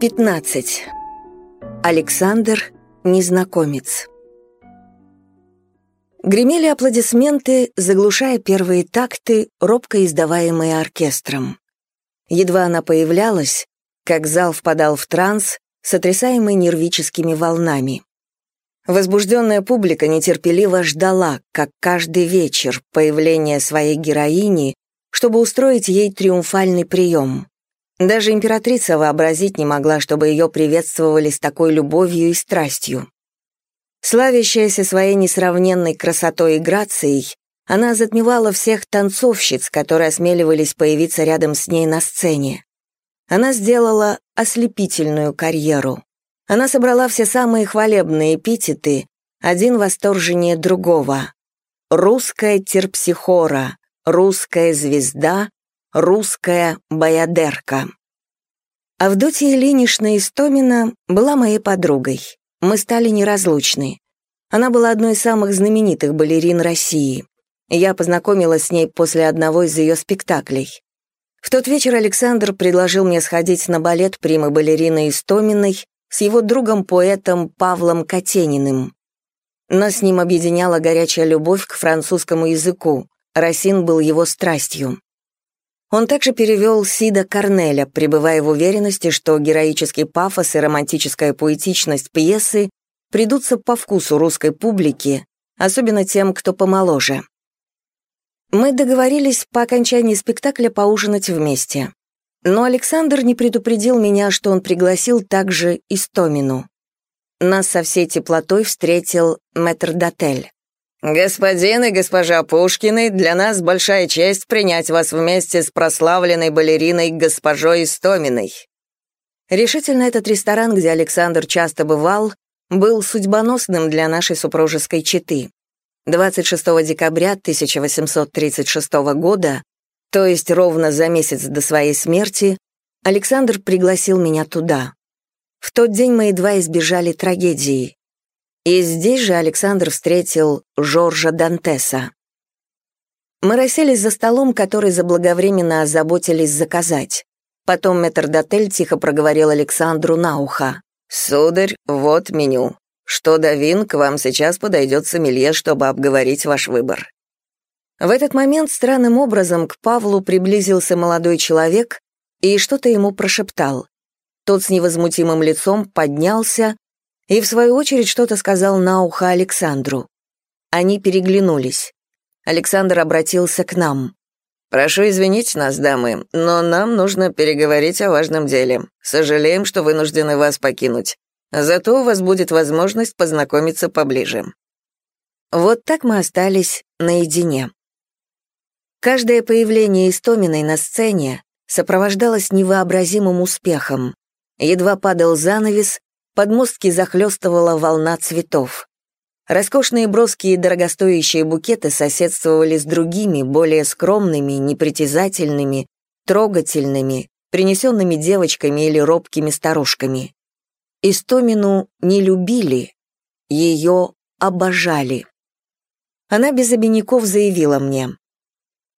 15. Александр — незнакомец. Гремели аплодисменты, заглушая первые такты, робко издаваемые оркестром. Едва она появлялась, как зал впадал в транс, сотрясаемый нервическими волнами. Возбужденная публика нетерпеливо ждала, как каждый вечер, появления своей героини, чтобы устроить ей триумфальный прием. Даже императрица вообразить не могла, чтобы ее приветствовали с такой любовью и страстью. Славящаяся своей несравненной красотой и грацией, она затмевала всех танцовщиц, которые осмеливались появиться рядом с ней на сцене. Она сделала ослепительную карьеру. Она собрала все самые хвалебные эпитеты, один восторженнее другого. «Русская терпсихора», «Русская звезда», русская баядерка. Авдотья Ильинична Истомина была моей подругой. Мы стали неразлучны. Она была одной из самых знаменитых балерин России. Я познакомилась с ней после одного из ее спектаклей. В тот вечер Александр предложил мне сходить на балет примы балерины Истоминой с его другом-поэтом Павлом Катениным. Нас с ним объединяла горячая любовь к французскому языку. Росин был его страстью. Он также перевел Сида Корнеля, пребывая в уверенности, что героический пафос и романтическая поэтичность пьесы придутся по вкусу русской публики, особенно тем, кто помоложе. Мы договорились по окончании спектакля поужинать вместе. Но Александр не предупредил меня, что он пригласил также Истомину. Нас со всей теплотой встретил мэтр Дотель. «Господин и госпожа Пушкины, для нас большая честь принять вас вместе с прославленной балериной госпожой Истоминой». Решительно этот ресторан, где Александр часто бывал, был судьбоносным для нашей супружеской четы. 26 декабря 1836 года, то есть ровно за месяц до своей смерти, Александр пригласил меня туда. В тот день мы едва избежали трагедии. И здесь же Александр встретил Жоржа Дантеса. Мы расселись за столом, который заблаговременно озаботились заказать. Потом метрдотель тихо проговорил Александру на ухо. «Сударь, вот меню. Что до вин, к вам сейчас подойдет сомелье, чтобы обговорить ваш выбор». В этот момент странным образом к Павлу приблизился молодой человек и что-то ему прошептал. Тот с невозмутимым лицом поднялся, и, в свою очередь, что-то сказал на ухо Александру. Они переглянулись. Александр обратился к нам. «Прошу извинить нас, дамы, но нам нужно переговорить о важном деле. Сожалеем, что вынуждены вас покинуть. Зато у вас будет возможность познакомиться поближе». Вот так мы остались наедине. Каждое появление Истоминой на сцене сопровождалось невообразимым успехом. Едва падал занавес, подмостки захлестывала волна цветов. Роскошные броские и дорогостоящие букеты соседствовали с другими, более скромными, непритязательными, трогательными, принесенными девочками или робкими старушками. Истомину не любили, ее обожали. Она без обиняков заявила мне.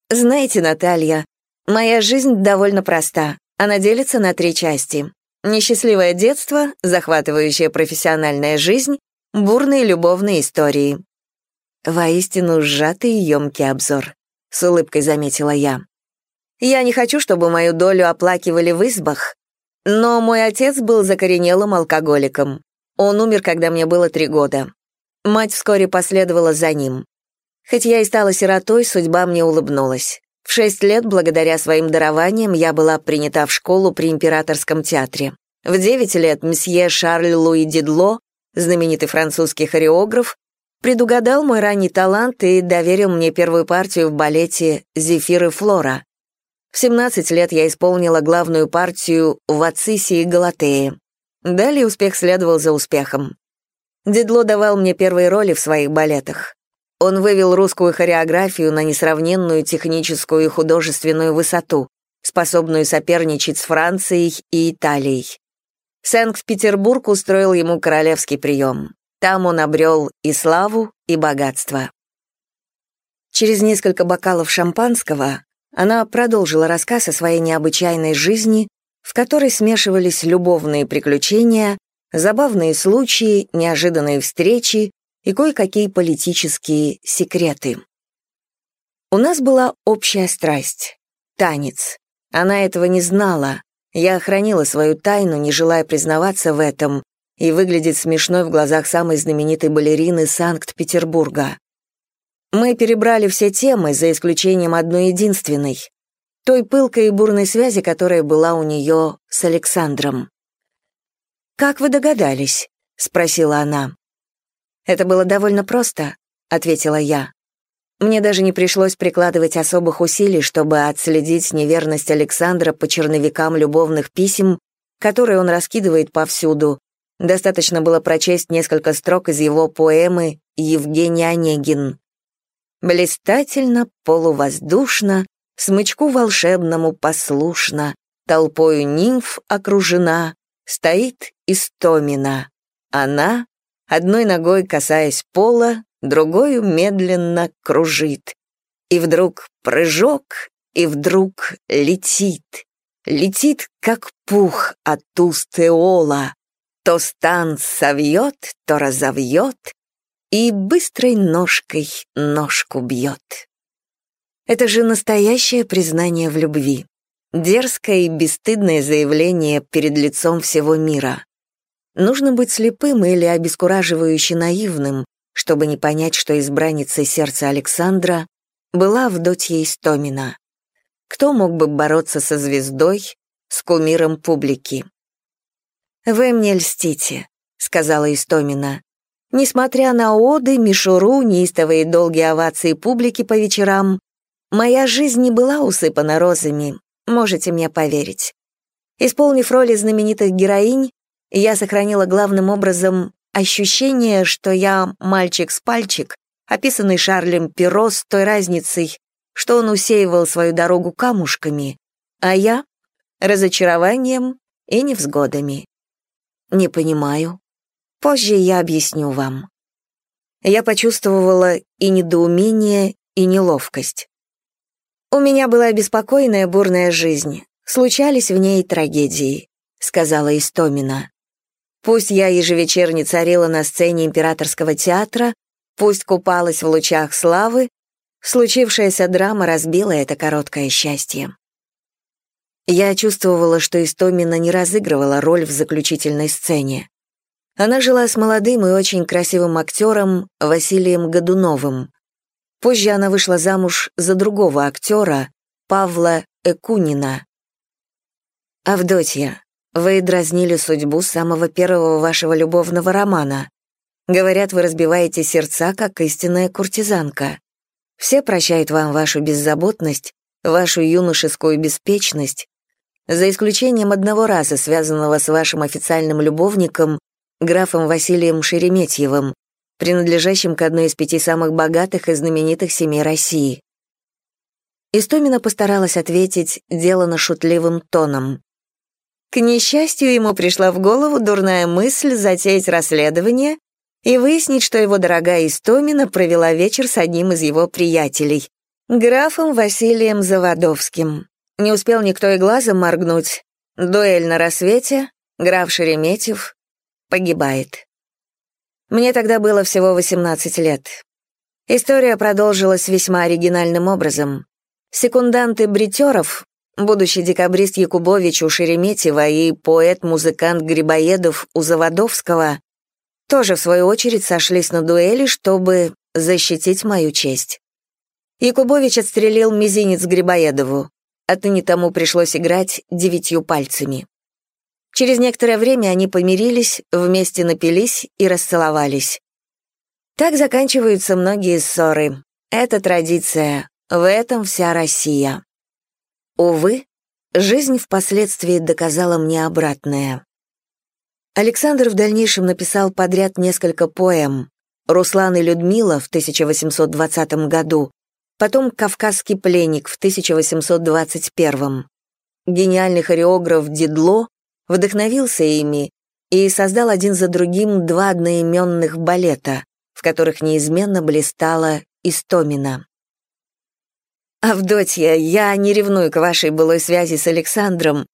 «Знаете, Наталья, моя жизнь довольно проста. Она делится на три части. Несчастливое детство, захватывающая профессиональная жизнь, бурные любовные истории. Воистину сжатый и емкий обзор, с улыбкой заметила я. Я не хочу, чтобы мою долю оплакивали в избах, но мой отец был закоренелым алкоголиком. Он умер, когда мне было три года. Мать вскоре последовала за ним. Хоть я и стала сиротой, судьба мне улыбнулась. В шесть лет, благодаря своим дарованиям, я была принята в школу при императорском театре. В девять лет месье Шарль Луи Дидло, знаменитый французский хореограф, предугадал мой ранний талант и доверил мне первую партию в балете «Зефир и Флора». В 17 лет я исполнила главную партию в «Ацисе и Галатее». Далее успех следовал за успехом. Дидло давал мне первые роли в своих балетах. Он вывел русскую хореографию на несравненную техническую и художественную высоту, способную соперничать с Францией и Италией. Санкт-Петербург устроил ему королевский прием. Там он обрел и славу, и богатство. Через несколько бокалов шампанского она продолжила рассказ о своей необычайной жизни, в которой смешивались любовные приключения, забавные случаи, неожиданные встречи и кое-какие политические секреты. У нас была общая страсть — танец. Она этого не знала. Я охранила свою тайну, не желая признаваться в этом, и выглядеть смешной в глазах самой знаменитой балерины Санкт-Петербурга. Мы перебрали все темы, за исключением одной единственной — той пылкой и бурной связи, которая была у нее с Александром. «Как вы догадались?» — спросила она. «Это было довольно просто», — ответила я. Мне даже не пришлось прикладывать особых усилий, чтобы отследить неверность Александра по черновикам любовных писем, которые он раскидывает повсюду. Достаточно было прочесть несколько строк из его поэмы «Евгений Онегин». Блистательно, полувоздушно, смычку волшебному послушно, толпою нимф окружена, стоит Истомина. Она, одной ногой касаясь пола, другою медленно кружит. И вдруг прыжок, и вдруг летит. Летит, как пух от уст Эола. То стан совьет, то разовьет, и быстрой ножкой ножку бьет. Это же настоящее признание в любви. Дерзкое и бесстыдное заявление перед лицом всего мира. Нужно быть слепым или обескураживающе наивным, чтобы не понять, что избранницей сердца Александра была Авдотья Истомина. Кто мог бы бороться со звездой, с кумиром публики? «Вы мне льстите», — сказала Истомина. «Несмотря на оды, мишуру, неистовые долгие овации публики по вечерам, моя жизнь не была усыпана розами, можете мне поверить. Исполнив роли знаменитых героинь, я сохранила главным образом Ощущение, что я мальчик с пальчик, описанный Шарлем Перо с той разницей, что он усеивал свою дорогу камушками, а я — разочарованием и невзгодами. Не понимаю. Позже я объясню вам. Я почувствовала и недоумение, и неловкость. У меня была беспокойная бурная жизнь, случались в ней трагедии, сказала Истомина. Пусть я ежевечерне царила на сцене императорского театра, пусть купалась в лучах славы, случившаяся драма разбила это короткое счастье. Я чувствовала, что Истомина не разыгрывала роль в заключительной сцене. Она жила с молодым и очень красивым актером Василием Годуновым. Позже она вышла замуж за другого актера, Павла Экунина. «Авдотья, вы дразнили судьбу самого первого вашего любовного романа. Говорят, вы разбиваете сердца, как истинная куртизанка. Все прощают вам вашу беззаботность, вашу юношескую беспечность, за исключением одного раза, связанного с вашим официальным любовником, графом Василием Шереметьевым, принадлежащим к одной из пяти самых богатых и знаменитых семей России. Истомина постаралась ответить делано шутливым тоном. К несчастью, ему пришла в голову дурная мысль затеять расследование и выяснить, что его дорогая Истомина провела вечер с одним из его приятелей, графом Василием Заводовским. Не успел никто и глазом моргнуть. Дуэль на рассвете, граф Шереметьев погибает. Мне тогда было всего 18 лет. История продолжилась весьма оригинальным образом. Секунданты бритеров, будущий декабрист Якубович у Шереметьева и поэт-музыкант Грибоедов у Заводовского тоже, в свою очередь, сошлись на дуэли, чтобы защитить мою честь. Якубович отстрелил мизинец Грибоедову. Отныне тому пришлось играть девятью пальцами. Через некоторое время они помирились, вместе напились и расцеловались. Так заканчиваются многие ссоры. Это традиция. В этом вся Россия. Увы, жизнь впоследствии доказала мне обратное. Александр в дальнейшем написал подряд несколько поэм «Руслан и Людмила» в 1820 году, потом «Кавказский пленник» в 1821. Гениальный хореограф Дидло вдохновился ими и создал один за другим два одноименных балета, в которых неизменно блистала Истомина. «Авдотья, я не ревную к вашей былой связи с Александром,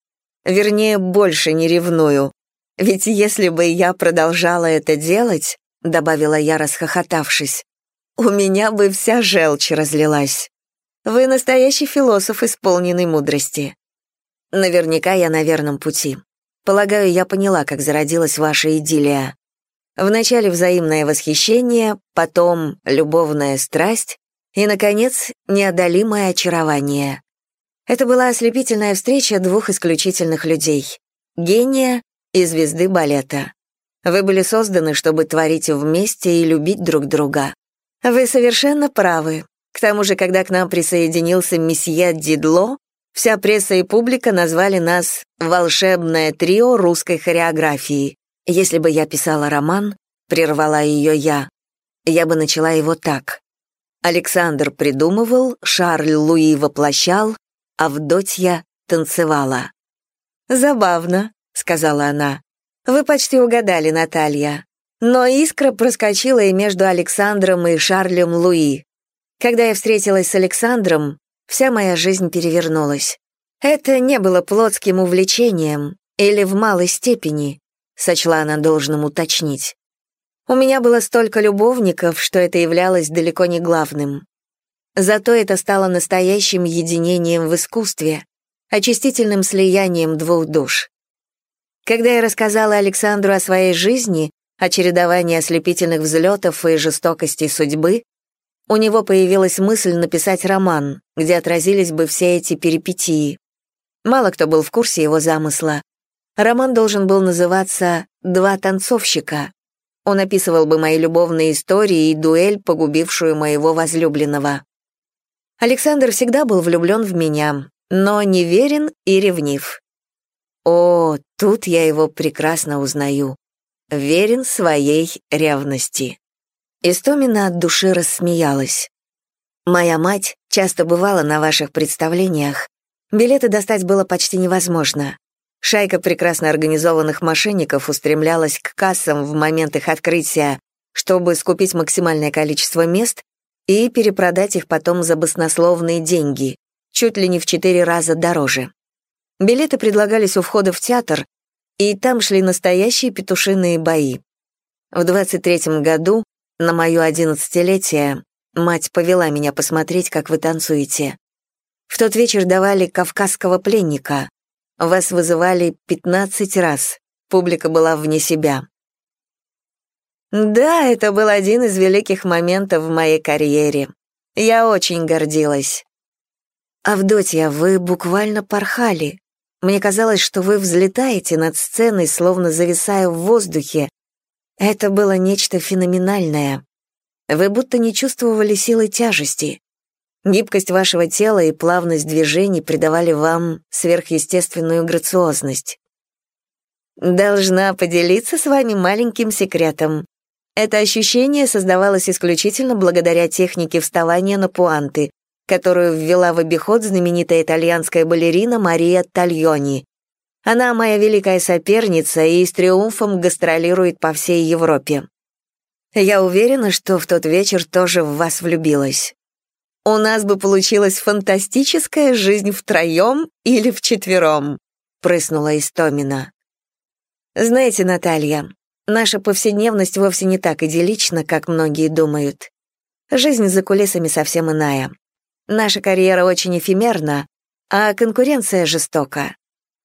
Вернее, больше не ревную. Ведь если бы я продолжала это делать, добавила я, расхохотавшись, у меня бы вся желчь разлилась. Вы настоящий философ, исполненный мудрости. Наверняка я на верном пути. Полагаю, я поняла, как зародилась ваша идиллия. Вначале взаимное восхищение, потом любовная страсть и, наконец, неодолимое очарование. Это была ослепительная встреча двух исключительных людей — гения и звезды балета. Вы были созданы, чтобы творить вместе и любить друг друга. Вы совершенно правы. К тому же, когда к нам присоединился месье Дидло, вся пресса и публика назвали нас «волшебное трио русской хореографии». Если бы я писала роман, прервала ее я, я бы начала его так. Александр придумывал, Шарль Луи воплощал, Авдотья танцевала. «Забавно», — сказала она. «Вы почти угадали, Наталья. Но искра проскочила и между Александром и Шарлем Луи. Когда я встретилась с Александром, вся моя жизнь перевернулась. Это не было плотским увлечением или в малой степени, сочла она должным уточнить. У меня было столько любовников, что это являлось далеко не главным. Зато это стало настоящим единением в искусстве, очистительным слиянием двух душ. Когда я рассказала Александру о своей жизни, о чередовании ослепительных взлетов и жестокости судьбы, у него появилась мысль написать роман, где отразились бы все эти перипетии. Мало кто был в курсе его замысла. Роман должен был называться «Два танцовщика». Он описывал бы мои любовные истории и дуэль, погубившую моего возлюбленного. Александр всегда был влюблен в меня, но неверен и ревнив. О, тут я его прекрасно узнаю. Верен своей ревности. Истомина от души рассмеялась. Моя мать часто бывала на ваших представлениях. Билеты достать было почти невозможно. Шайка прекрасно организованных мошенников устремлялась к кассам в момент их открытия, чтобы скупить максимальное количество мест и перепродать их потом за баснословные деньги, чуть ли не в четыре раза дороже. Билеты предлагались у входа в театр, и там шли настоящие петушиные бои. В 23-м году, на мое одиннадцатилетие, мать повела меня посмотреть, как вы танцуете. В тот вечер давали кавказского пленника. Вас вызывали 15 раз. Публика была вне себя. Да, это был один из великих моментов в моей карьере. Я очень гордилась. Авдотья, вы буквально порхали. Мне казалось, что вы взлетаете над сценой, словно зависая в воздухе. Это было нечто феноменальное. Вы будто не чувствовали силы тяжести. Гибкость вашего тела и плавность движений придавали вам сверхъестественную грациозность. Должна поделиться с вами маленьким секретом. Это ощущение создавалось исключительно благодаря технике вставания на пуанты, которую ввела в обиход знаменитая итальянская балерина Мария Тальони. Она моя великая соперница и с триумфом гастролирует по всей Европе. Я уверена, что в тот вечер тоже в вас влюбилась. У нас бы получилась фантастическая жизнь втроем или вчетвером», — прыснула Истомина. «Знаете, Наталья, Наша повседневность вовсе не так идиллична, как многие думают. Жизнь за кулисами совсем иная. Наша карьера очень эфемерна, а конкуренция жестока.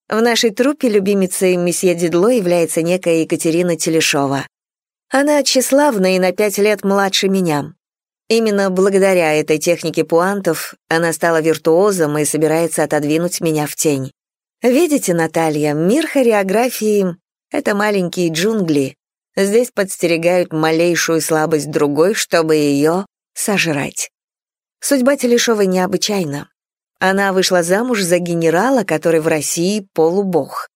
В нашей труппе любимицей месье Дидло является некая Екатерина Телешова. Она тщеславна и на пять лет младше меня. Именно благодаря этой технике пуантов она стала виртуозом и собирается отодвинуть меня в тень. Видите, Наталья, мир хореографии это маленькие джунгли. Здесь подстерегают малейшую слабость другой, чтобы ее сожрать. Судьба Телешовой необычайна. Она вышла замуж за генерала, который в России полубог.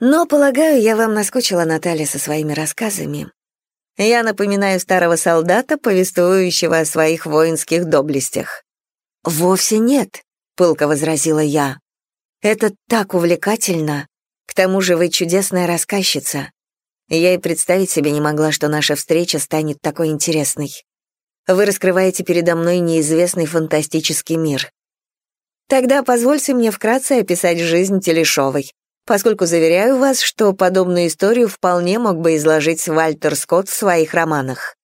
Но, полагаю, я вам наскучила, Наталья, со своими рассказами. Я напоминаю старого солдата, повествующего о своих воинских доблестях. «Вовсе нет», — пылко возразила я. «Это так увлекательно. К тому же вы чудесная рассказчица. Я и представить себе не могла, что наша встреча станет такой интересной. Вы раскрываете передо мной неизвестный фантастический мир. Тогда позвольте мне вкратце описать жизнь Телешовой, поскольку заверяю вас, что подобную историю вполне мог бы изложить Вальтер Скотт в своих романах.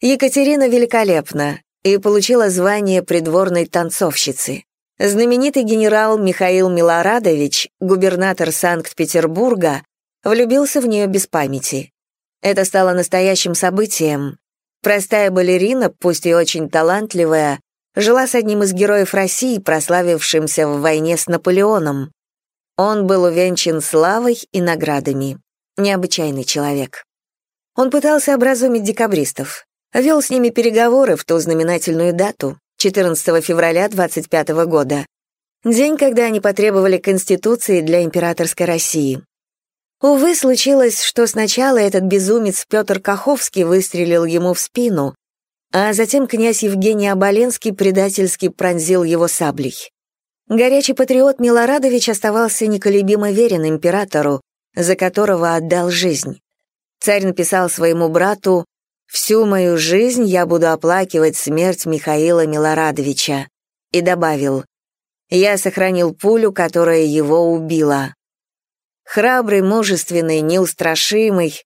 Екатерина великолепна и получила звание придворной танцовщицы. Знаменитый генерал Михаил Милорадович, губернатор Санкт-Петербурга, влюбился в нее без памяти. Это стало настоящим событием. Простая балерина, пусть и очень талантливая, жила с одним из героев России, прославившимся в войне с Наполеоном. Он был увенчан славой и наградами. Необычайный человек. Он пытался образумить декабристов. Вел с ними переговоры в ту знаменательную дату, 14 февраля 25 года. День, когда они потребовали Конституции для императорской России. Увы, случилось, что сначала этот безумец Петр Каховский выстрелил ему в спину, а затем князь Евгений Оболенский предательски пронзил его саблей. Горячий патриот Милорадович оставался неколебимо верен императору, за которого отдал жизнь. Царь написал своему брату «Всю мою жизнь я буду оплакивать смерть Михаила Милорадовича» и добавил «Я сохранил пулю, которая его убила». Храбрый, мужественный, неустрашимый,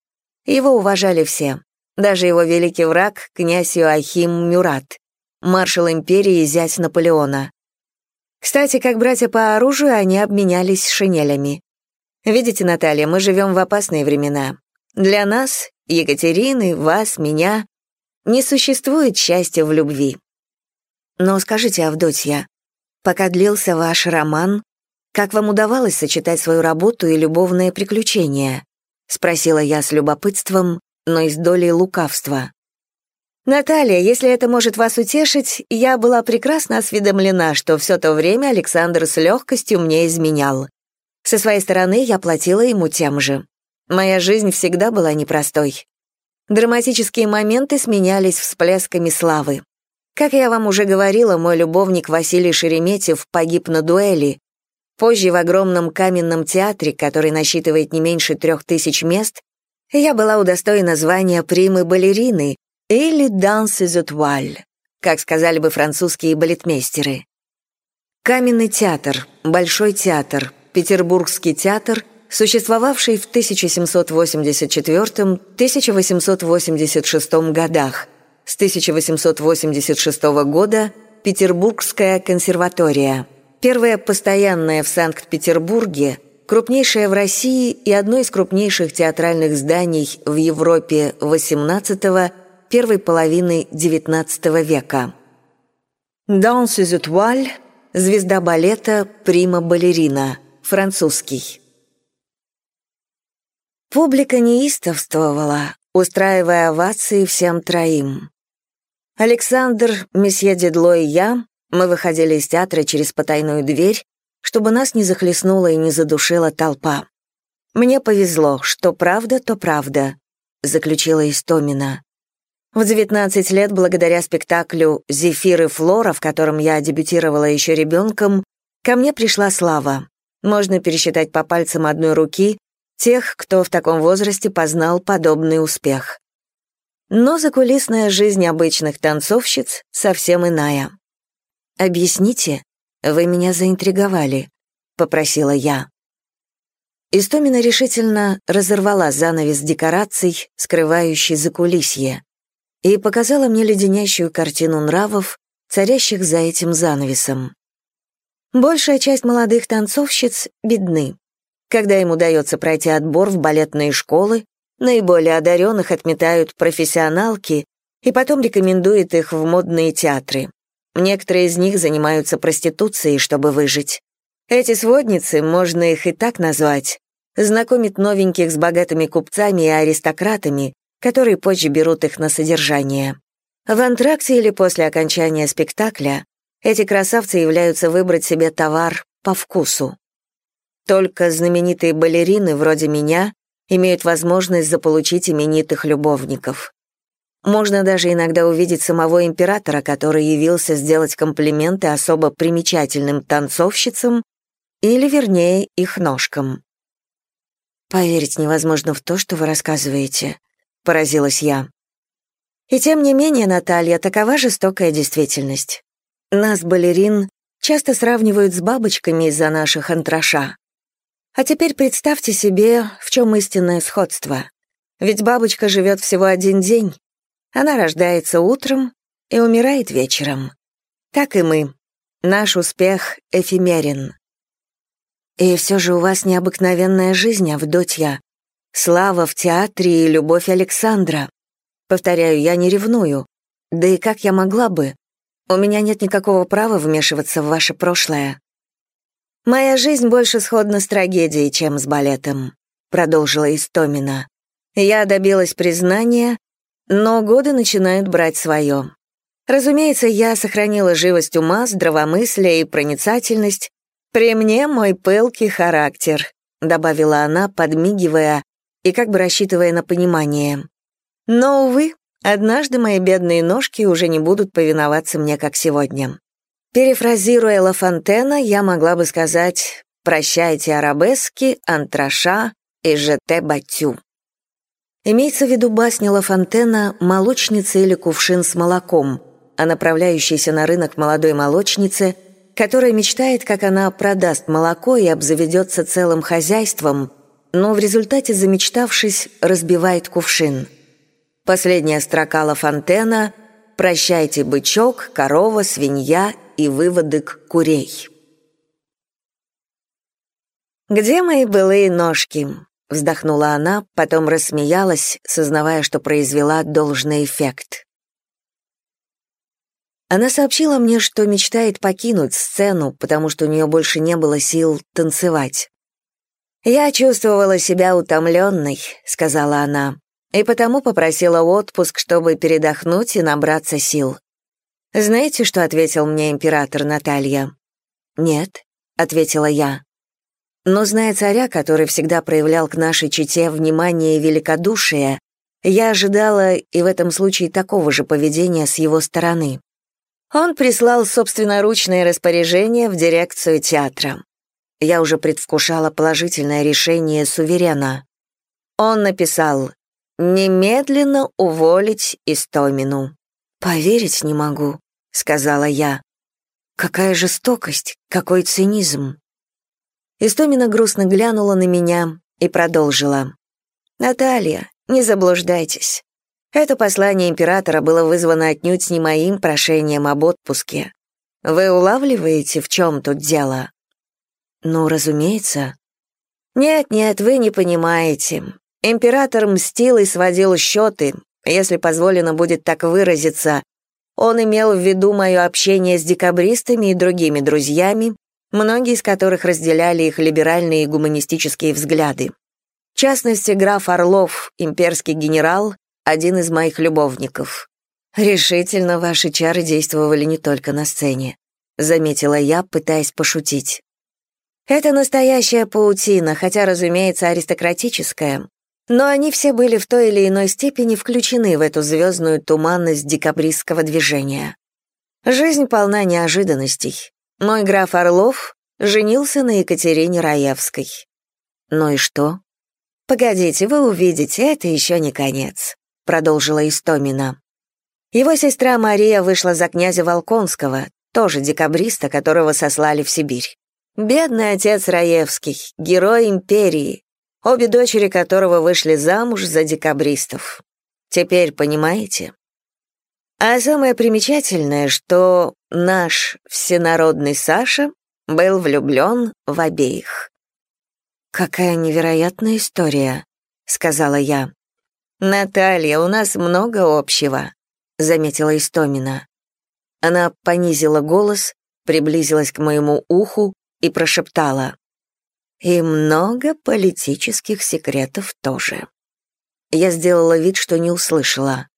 его уважали все, даже его великий враг, князь Иоахим Мюрат, маршал империи и зять Наполеона. Кстати, как братья по оружию, они обменялись шинелями. Видите, Наталья, мы живем в опасные времена. Для нас, Екатерины, вас, меня, не существует счастья в любви. Но скажите, Авдотья, пока длился ваш роман, как вам удавалось сочетать свою работу и любовные приключения? Спросила я с любопытством, но и с долей лукавства. «Наталья, если это может вас утешить, я была прекрасно осведомлена, что все то время Александр с легкостью мне изменял. Со своей стороны я платила ему тем же. Моя жизнь всегда была непростой. Драматические моменты сменялись всплесками славы. Как я вам уже говорила, мой любовник Василий Шереметьев погиб на дуэли. Позже в огромном каменном театре, который насчитывает не меньше трех тысяч мест, я была удостоена звания примы-балерины, или «Данс из Этуаль», как сказали бы французские балетмейстеры. Каменный театр, Большой театр, Петербургский театр, существовавший в 1784-1886 годах, с 1886 года Петербургская консерватория, первая постоянная в Санкт-Петербурге, крупнейшая в России и одно из крупнейших театральных зданий в Европе XVIII первой половины XIX века. «Danse из étoiles» – звезда балета, прима-балерина, французский. Публика неистовствовала, устраивая овации всем троим. Александр, месье Дедло и я, мы выходили из театра через потайную дверь, чтобы нас не захлестнула и не задушила толпа. «Мне повезло, что правда, то правда», — заключила Истомина. В 19 лет, благодаря спектаклю «Зефир и Флора», в котором я дебютировала еще ребенком, ко мне пришла слава. Можно пересчитать по пальцам одной руки тех, кто в таком возрасте познал подобный успех. Но закулисная жизнь обычных танцовщиц совсем иная. «Объясните, вы меня заинтриговали», — попросила я. Истомина решительно разорвала занавес декораций, скрывающий закулисье и показала мне леденящую картину нравов, царящих за этим занавесом. Большая часть молодых танцовщиц бедны. Когда им удается пройти отбор в балетные школы, наиболее одаренных отметают профессионалки и потом рекомендуют их в модные театры. Некоторые из них занимаются проституцией, чтобы выжить. Эти сводницы, можно их и так назвать, знакомят новеньких с богатыми купцами и аристократами, которые позже берут их на содержание. В антракте или после окончания спектакля эти красавцы являются выбрать себе товар по вкусу. Только знаменитые балерины, вроде меня, имеют возможность заполучить именитых любовников. Можно даже иногда увидеть самого императора, который явился сделать комплименты особо примечательным танцовщицам или, вернее, их ножкам. Поверить невозможно в то, что вы рассказываете. — поразилась я. И тем не менее, Наталья, такова жестокая действительность. Нас, балерин, часто сравнивают с бабочками из-за наших антраша. А теперь представьте себе, в чем истинное сходство. Ведь бабочка живет всего один день. Она рождается утром и умирает вечером. Так и мы. Наш успех эфемерен. И все же у вас необыкновенная жизнь, Авдотья. Слава в театре и любовь Александра. Повторяю, я не ревную. Да и как я могла бы? У меня нет никакого права вмешиваться в ваше прошлое. Моя жизнь больше сходна с трагедией, чем с балетом, продолжила Истомина. Я добилась признания, но годы начинают брать свое. Разумеется, я сохранила живость ума, здравомыслие и проницательность. При мне мой пылкий характер, добавила она, подмигивая и как бы рассчитывая на понимание. Но, увы, однажды мои бедные ножки уже не будут повиноваться мне, как сегодня. Перефразируя Ла Фонтена, я могла бы сказать «Прощайте арабески, антраша и жете батю». Имеется в виду басня Ла Фонтена «Молочница или кувшин с молоком», о направляющейся на рынок молодой молочнице, которая мечтает, как она продаст молоко и обзаведется целым хозяйством, но в результате, замечтавшись, разбивает кувшин. Последняя строка Ла Фонтена «Прощайте бычок, корова, свинья и выводок курей». «Где мои былые ножки?» — вздохнула она, потом рассмеялась, сознавая, что произвела должный эффект. Она сообщила мне, что мечтает покинуть сцену, потому что у нее больше не было сил танцевать. «Я чувствовала себя утомленной», — сказала она, «и потому попросила отпуск, чтобы передохнуть и набраться сил». «Знаете, что ответил мне император Наталья?» «Нет», — ответила я. Но зная царя, который всегда проявлял к нашей чете внимание и великодушие, я ожидала и в этом случае такого же поведения с его стороны. Он прислал собственноручное распоряжение в дирекцию театра. Я уже предвкушала положительное решение суверена. Он написал «Немедленно уволить Истомину». «Поверить не могу», — сказала я. «Какая жестокость, какой цинизм». Истомина грустно глянула на меня и продолжила. «Наталья, не заблуждайтесь. Это послание императора было вызвано отнюдь не моим прошением об отпуске. Вы улавливаете, в чем тут дело?» Ну, разумеется. Нет-нет, вы не понимаете. Император мстил и сводил счеты, если позволено будет так выразиться. Он имел в виду мое общение с декабристами и другими друзьями, многие из которых разделяли их либеральные и гуманистические взгляды. В частности, граф Орлов, имперский генерал, один из моих любовников. Решительно ваши чары действовали не только на сцене, заметила я, пытаясь пошутить. Это настоящая паутина, хотя, разумеется, аристократическая. Но они все были в той или иной степени включены в эту звездную туманность декабристского движения. Жизнь полна неожиданностей. Мой граф Орлов женился на Екатерине Раевской. Ну и что? Погодите, вы увидите, это еще не конец, продолжила Истомина. Его сестра Мария вышла за князя Волконского, тоже декабриста, которого сослали в Сибирь. Бедный отец Раевский, герой империи, обе дочери которого вышли замуж за декабристов. Теперь понимаете? А самое примечательное, что наш всенародный Саша был влюблен в обеих. «Какая невероятная история», — сказала я. «Наталья, у нас много общего», — заметила Истомина. Она понизила голос, приблизилась к моему уху и прошептала. «И много политических секретов тоже». Я сделала вид, что не услышала.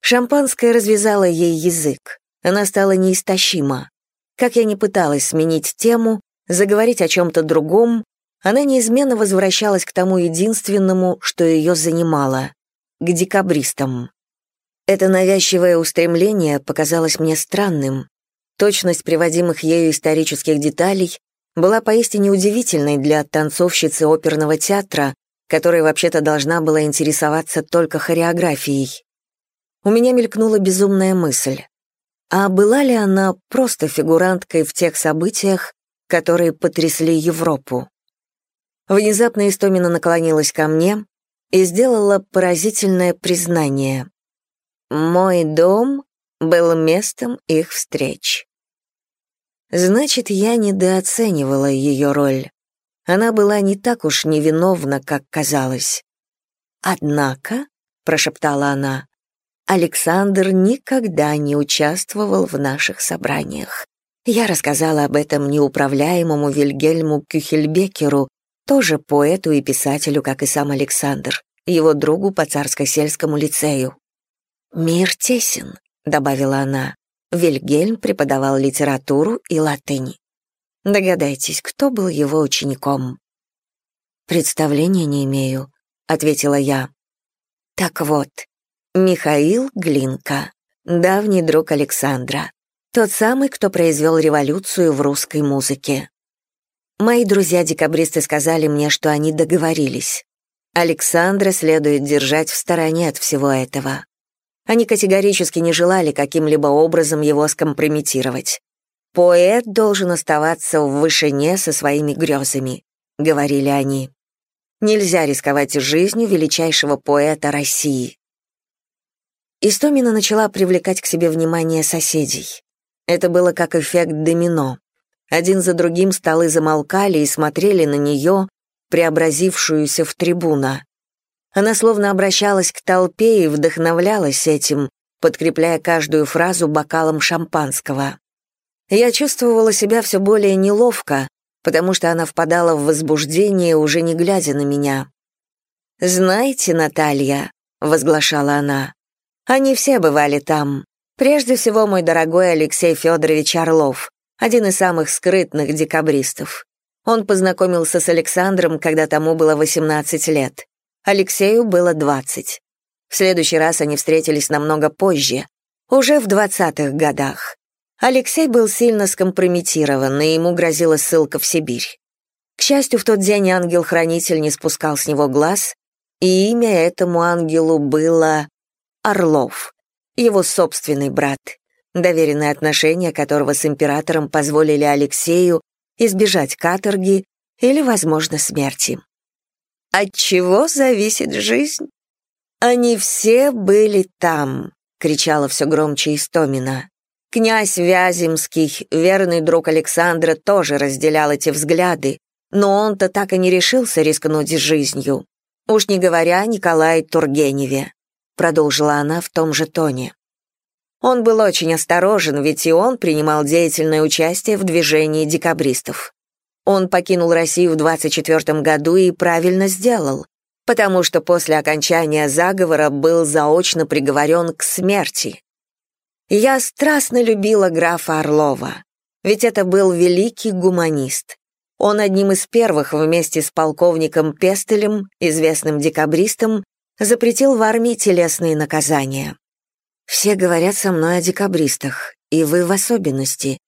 Шампанское развязало ей язык. Она стала неистощима. Как я не пыталась сменить тему, заговорить о чем-то другом, она неизменно возвращалась к тому единственному, что ее занимало — к декабристам. Это навязчивое устремление показалось мне странным, Точность приводимых ею исторических деталей была поистине удивительной для танцовщицы оперного театра, которая вообще-то должна была интересоваться только хореографией. У меня мелькнула безумная мысль. А была ли она просто фигуранткой в тех событиях, которые потрясли Европу? Внезапно Истомина наклонилась ко мне и сделала поразительное признание. «Мой дом был местом их встреч». Значит, я недооценивала ее роль. Она была не так уж невиновна, как казалось. «Однако», — прошептала она, — «Александр никогда не участвовал в наших собраниях. Я рассказала об этом неуправляемому Вильгельму Кюхельбекеру, тоже поэту и писателю, как и сам Александр, его другу по царско-сельскому лицею. «Мир тесен», — добавила она. Вильгельм преподавал литературу и латынь. Догадайтесь, кто был его учеником?» «Представления не имею», — ответила я. «Так вот, Михаил Глинка, давний друг Александра, тот самый, кто произвел революцию в русской музыке. Мои друзья-декабристы сказали мне, что они договорились. Александра следует держать в стороне от всего этого. Они категорически не желали каким-либо образом его скомпрометировать. «Поэт должен оставаться в вышине со своими грезами», — говорили они. «Нельзя рисковать жизнью величайшего поэта России». Истомина начала привлекать к себе внимание соседей. Это было как эффект домино. Один за другим столы замолкали и смотрели на нее, преобразившуюся в трибуна. Она словно обращалась к толпе и вдохновлялась этим, подкрепляя каждую фразу бокалом шампанского. Я чувствовала себя все более неловко, потому что она впадала в возбуждение, уже не глядя на меня. «Знаете, Наталья», — возглашала она, — «они все бывали там. Прежде всего, мой дорогой Алексей Федорович Орлов, один из самых скрытных декабристов. Он познакомился с Александром, когда тому было 18 лет. Алексею было 20. В следующий раз они встретились намного позже, уже в 20-х годах. Алексей был сильно скомпрометирован, и ему грозила ссылка в Сибирь. К счастью, в тот день ангел-хранитель не спускал с него глаз, и имя этому ангелу было Орлов, его собственный брат, доверенные отношения которого с императором позволили Алексею избежать каторги или, возможно, смерти. От чего зависит жизнь? Они все были там, кричала все громче Истомина. Князь Вяземский, верный друг Александра, тоже разделял эти взгляды, но он-то так и не решился рискнуть жизнью. Уж не говоря о Николае Тургеневе, продолжила она в том же тоне. Он был очень осторожен, ведь и он принимал деятельное участие в движении декабристов. Он покинул Россию в 24 году и правильно сделал, потому что после окончания заговора был заочно приговорен к смерти. Я страстно любила графа Орлова, ведь это был великий гуманист. Он одним из первых вместе с полковником Пестелем, известным декабристом, запретил в армии телесные наказания. Все говорят со мной о декабристах, и вы в особенности.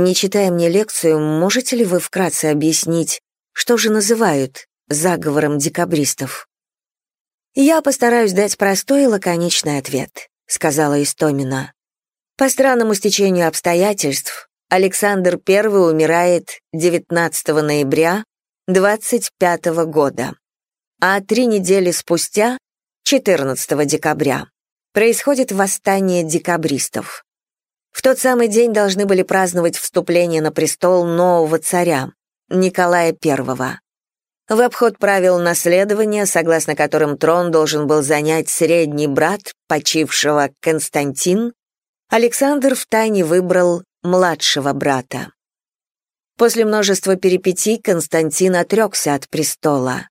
Не читая мне лекцию, можете ли вы вкратце объяснить, что же называют заговором декабристов? Я постараюсь дать простой и лаконичный ответ, сказала Истомина. По странному стечению обстоятельств, Александр I умирает 19 ноября 25 года, а три недели спустя, 14 декабря, происходит восстание декабристов. В тот самый день должны были праздновать вступление на престол нового царя, Николая I. В обход правил наследования, согласно которым трон должен был занять средний брат почившего Константин, Александр втайне выбрал младшего брата. После множества перипетий Константин отрекся от престола,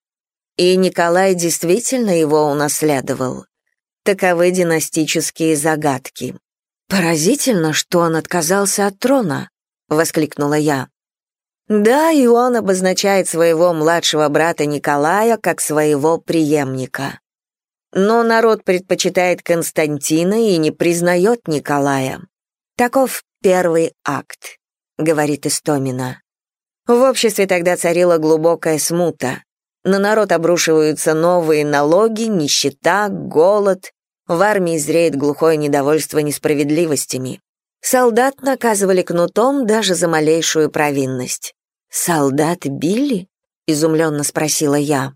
и Николай действительно его унаследовал. Таковы династические загадки. «Поразительно, что он отказался от трона», — воскликнула я. Да, и он обозначает своего младшего брата Николая как своего преемника. Но народ предпочитает Константина и не признает Николая. Таков первый акт, говорит Истомина. В обществе тогда царила глубокая смута. На народ обрушиваются новые налоги, нищета, голод. В армии зреет глухое недовольство несправедливостями. Солдат наказывали кнутом даже за малейшую провинность. «Солдат Билли?» изумленно спросила я.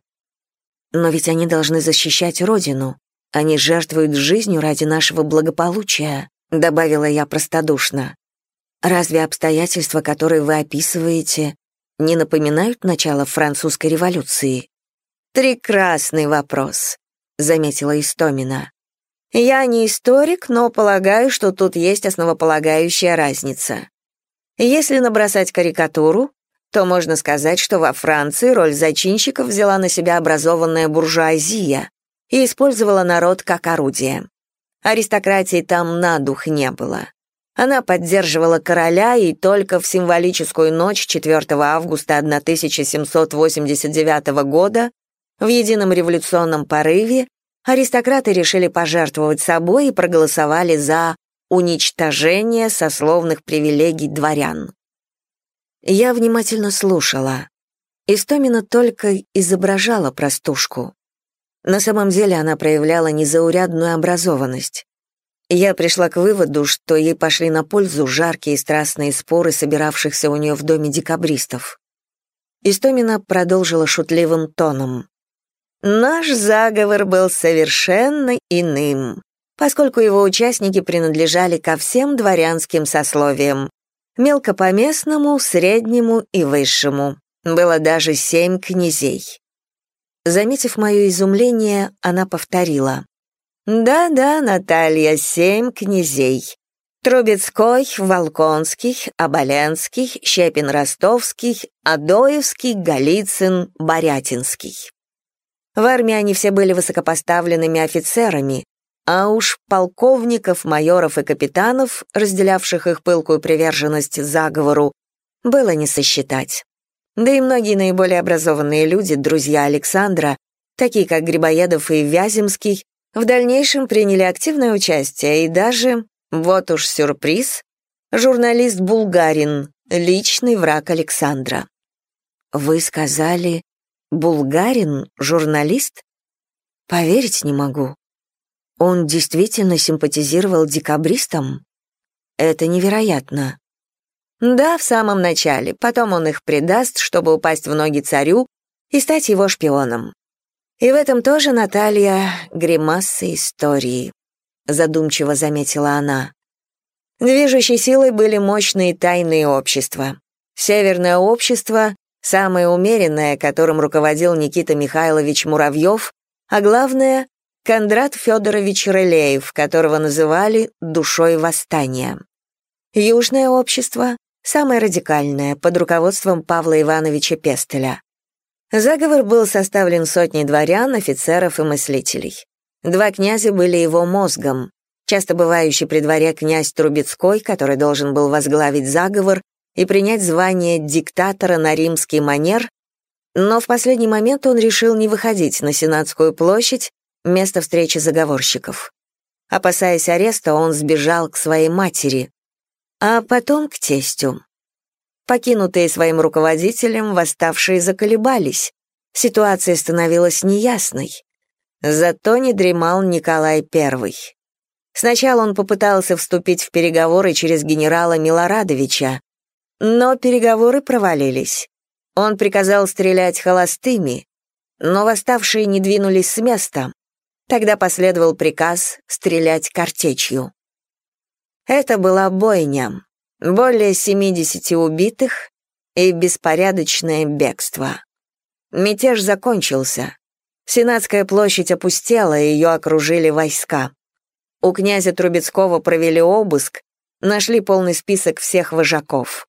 «Но ведь они должны защищать Родину. Они жертвуют жизнью ради нашего благополучия», добавила я простодушно. «Разве обстоятельства, которые вы описываете, не напоминают начало французской революции?» «Прекрасный вопрос», — заметила Истомина. «Я не историк, но полагаю, что тут есть основополагающая разница. Если набросать карикатуру, то можно сказать, что во Франции роль зачинщиков взяла на себя образованная буржуазия и использовала народ как орудие. Аристократии там на дух не было. Она поддерживала короля, и только в символическую ночь 4 августа 1789 года в едином революционном порыве аристократы решили пожертвовать собой и проголосовали за уничтожение сословных привилегий дворян. Я внимательно слушала. Истомина только изображала простушку. На самом деле она проявляла незаурядную образованность. Я пришла к выводу, что ей пошли на пользу жаркие и страстные споры собиравшихся у нее в доме декабристов. Истомина продолжила шутливым тоном. «Наш заговор был совершенно иным поскольку его участники принадлежали ко всем дворянским сословиям, мелкопоместному, среднему и высшему. Было даже семь князей. Заметив мое изумление, она повторила. «Да-да, Наталья, семь князей. Трубецкой, Волконский, Оболенский, Щепин-Ростовский, Адоевский, Голицын, Борятинский. В армии они все были высокопоставленными офицерами, а уж полковников, майоров и капитанов, разделявших их пылкую приверженность заговору, было не сосчитать. Да и многие наиболее образованные люди, друзья Александра, такие как Грибоедов и Вяземский, в дальнейшем приняли активное участие и даже, вот уж сюрприз, журналист Булгарин, личный враг Александра. «Вы сказали, Булгарин — журналист? Поверить не могу. Он действительно симпатизировал декабристам? Это невероятно. Да, в самом начале, потом он их предаст, чтобы упасть в ноги царю и стать его шпионом. И в этом тоже Наталья гримасы истории, задумчиво заметила она. Движущей силой были мощные тайные общества. Северное общество, самое умеренное, которым руководил Никита Михайлович Муравьев, а главное Кондрат Федорович Рылеев, которого называли «душой восстания». Южное общество, самое радикальное, под руководством Павла Ивановича Пестеля. Заговор был составлен сотней дворян, офицеров и мыслителей. Два князя были его мозгом, часто бывающий при дворе князь Трубецкой, который должен был возглавить заговор и принять звание диктатора на римский манер, но в последний момент он решил не выходить на Сенатскую площадь место встречи заговорщиков. Опасаясь ареста, он сбежал к своей матери, а потом к тестю. Покинутые своим руководителем, восставшие заколебались. Ситуация становилась неясной. Зато не дремал Николай I. Сначала он попытался вступить в переговоры через генерала Милорадовича, но переговоры провалились. Он приказал стрелять холостыми, но восставшие не двинулись с места, Тогда последовал приказ стрелять картечью. Это была бойня, более 70 убитых и беспорядочное бегство. Мятеж закончился. Сенатская площадь опустела, ее окружили войска. У князя Трубецкого провели обыск, нашли полный список всех вожаков.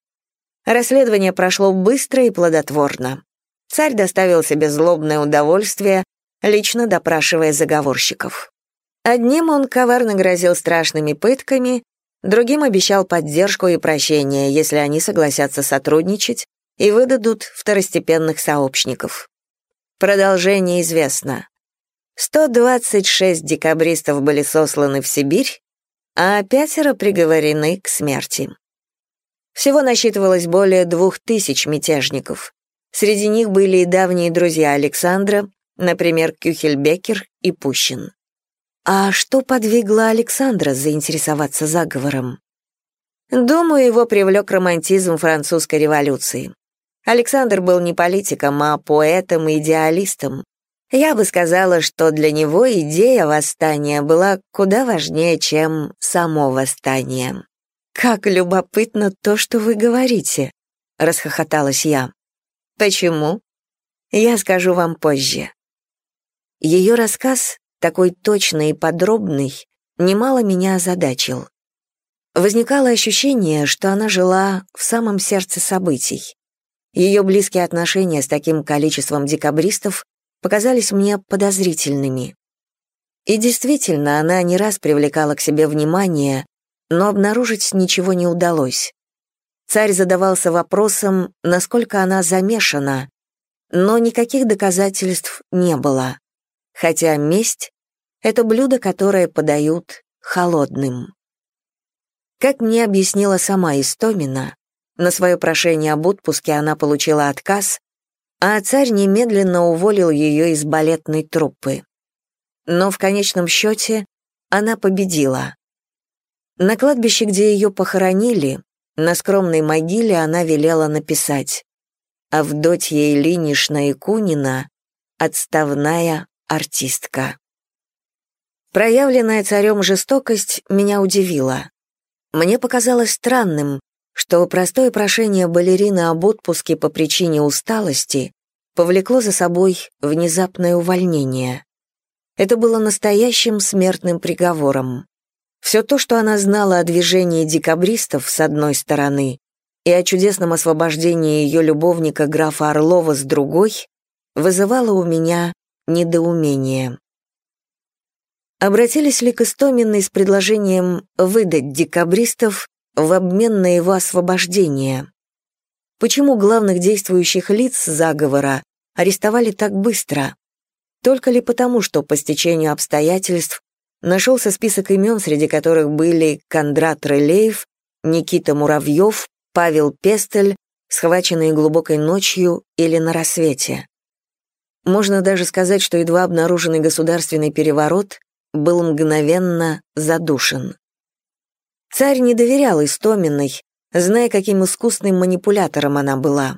Расследование прошло быстро и плодотворно. Царь доставил себе злобное удовольствие, лично допрашивая заговорщиков. Одним он коварно грозил страшными пытками, другим обещал поддержку и прощение, если они согласятся сотрудничать и выдадут второстепенных сообщников. Продолжение известно. 126 декабристов были сосланы в Сибирь, а пятеро приговорены к смерти. Всего насчитывалось более двух тысяч мятежников. Среди них были и давние друзья Александра, например, Кюхельбекер и Пущин. А что подвигло Александра заинтересоваться заговором? Думаю, его привлек романтизм французской революции. Александр был не политиком, а поэтом и идеалистом. Я бы сказала, что для него идея восстания была куда важнее, чем само восстание. «Как любопытно то, что вы говорите», — расхохоталась я. «Почему?» «Я скажу вам позже». Ее рассказ, такой точный и подробный, немало меня озадачил. Возникало ощущение, что она жила в самом сердце событий. Ее близкие отношения с таким количеством декабристов показались мне подозрительными. И действительно, она не раз привлекала к себе внимание, но обнаружить ничего не удалось. Царь задавался вопросом, насколько она замешана, но никаких доказательств не было, хотя месть — это блюдо, которое подают холодным. Как мне объяснила сама Истомина, на свое прошение об отпуске она получила отказ, а царь немедленно уволил ее из балетной труппы. Но в конечном счете она победила. На кладбище, где ее похоронили, на скромной могиле она велела написать «Авдотья Ильинична Якунина, отставная артистка». Проявленная царем жестокость меня удивила. Мне показалось странным, что простое прошение балерины об отпуске по причине усталости повлекло за собой внезапное увольнение. Это было настоящим смертным приговором. Все то, что она знала о движении декабристов, с одной стороны, и о чудесном освобождении ее любовника графа Орлова с другой, вызывало у меня недоумение обратились ли к Истоминой с предложением выдать декабристов в обмен на его освобождение. Почему главных действующих лиц заговора арестовали так быстро? Только ли потому, что по стечению обстоятельств нашелся список имен, среди которых были Кондрат Рылеев, Никита Муравьев, Павел Пестель, схваченные глубокой ночью или на рассвете. Можно даже сказать, что едва обнаруженный государственный переворот был мгновенно задушен. Царь не доверял Истоминой, зная, каким искусным манипулятором она была.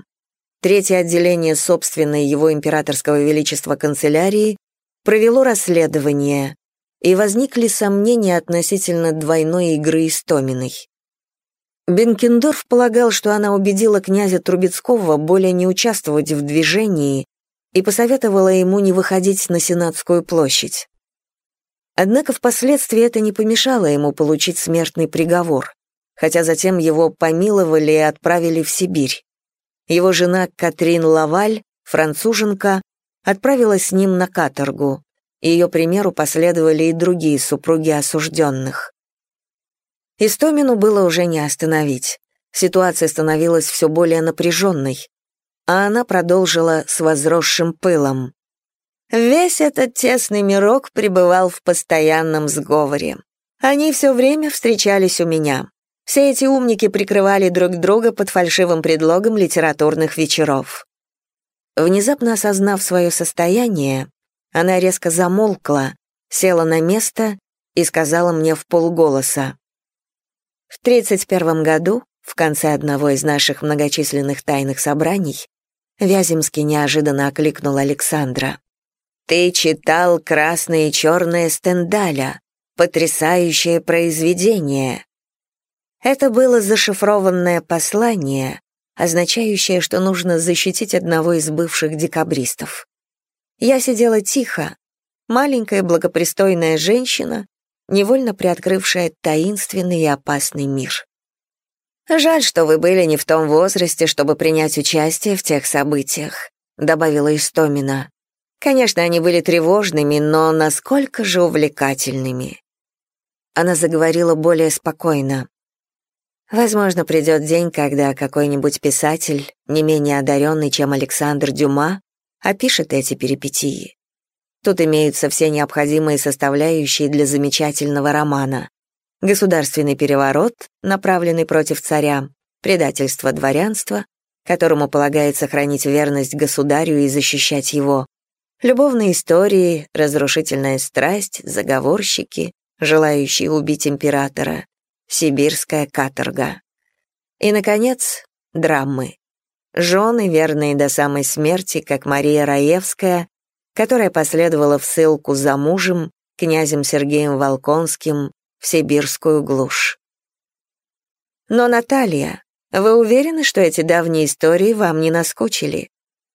Третье отделение собственной его императорского величества канцелярии провело расследование, и возникли сомнения относительно двойной игры Истоминой. Бенкендорф полагал, что она убедила князя Трубецкого более не участвовать в движении и посоветовала ему не выходить на Сенатскую площадь. Однако впоследствии это не помешало ему получить смертный приговор, хотя затем его помиловали и отправили в Сибирь. Его жена Катрин Лаваль, француженка, отправилась с ним на каторгу. Ее примеру последовали и другие супруги осужденных. Истомину было уже не остановить. Ситуация становилась все более напряженной, а она продолжила с возросшим пылом. Весь этот тесный мирок пребывал в постоянном сговоре. Они все время встречались у меня. Все эти умники прикрывали друг друга под фальшивым предлогом литературных вечеров. Внезапно осознав свое состояние, она резко замолкла, села на место и сказала мне в полголоса. В 31 году, в конце одного из наших многочисленных тайных собраний, Вяземский неожиданно окликнул Александра. Ты читал «Красное и черное» Стендаля, потрясающее произведение. Это было зашифрованное послание, означающее, что нужно защитить одного из бывших декабристов. Я сидела тихо, маленькая благопристойная женщина, невольно приоткрывшая таинственный и опасный мир. «Жаль, что вы были не в том возрасте, чтобы принять участие в тех событиях», добавила Истомина. Конечно, они были тревожными, но насколько же увлекательными. Она заговорила более спокойно. Возможно, придет день, когда какой-нибудь писатель, не менее одаренный, чем Александр Дюма, опишет эти перипетии. Тут имеются все необходимые составляющие для замечательного романа. Государственный переворот, направленный против царя, предательство дворянства, которому полагается хранить верность государю и защищать его, Любовные истории, разрушительная страсть, заговорщики, желающие убить императора, сибирская каторга. И, наконец, драмы. Жены, верные до самой смерти, как Мария Раевская, которая последовала в ссылку за мужем, князем Сергеем Волконским, в сибирскую глушь. Но, Наталья, вы уверены, что эти давние истории вам не наскучили?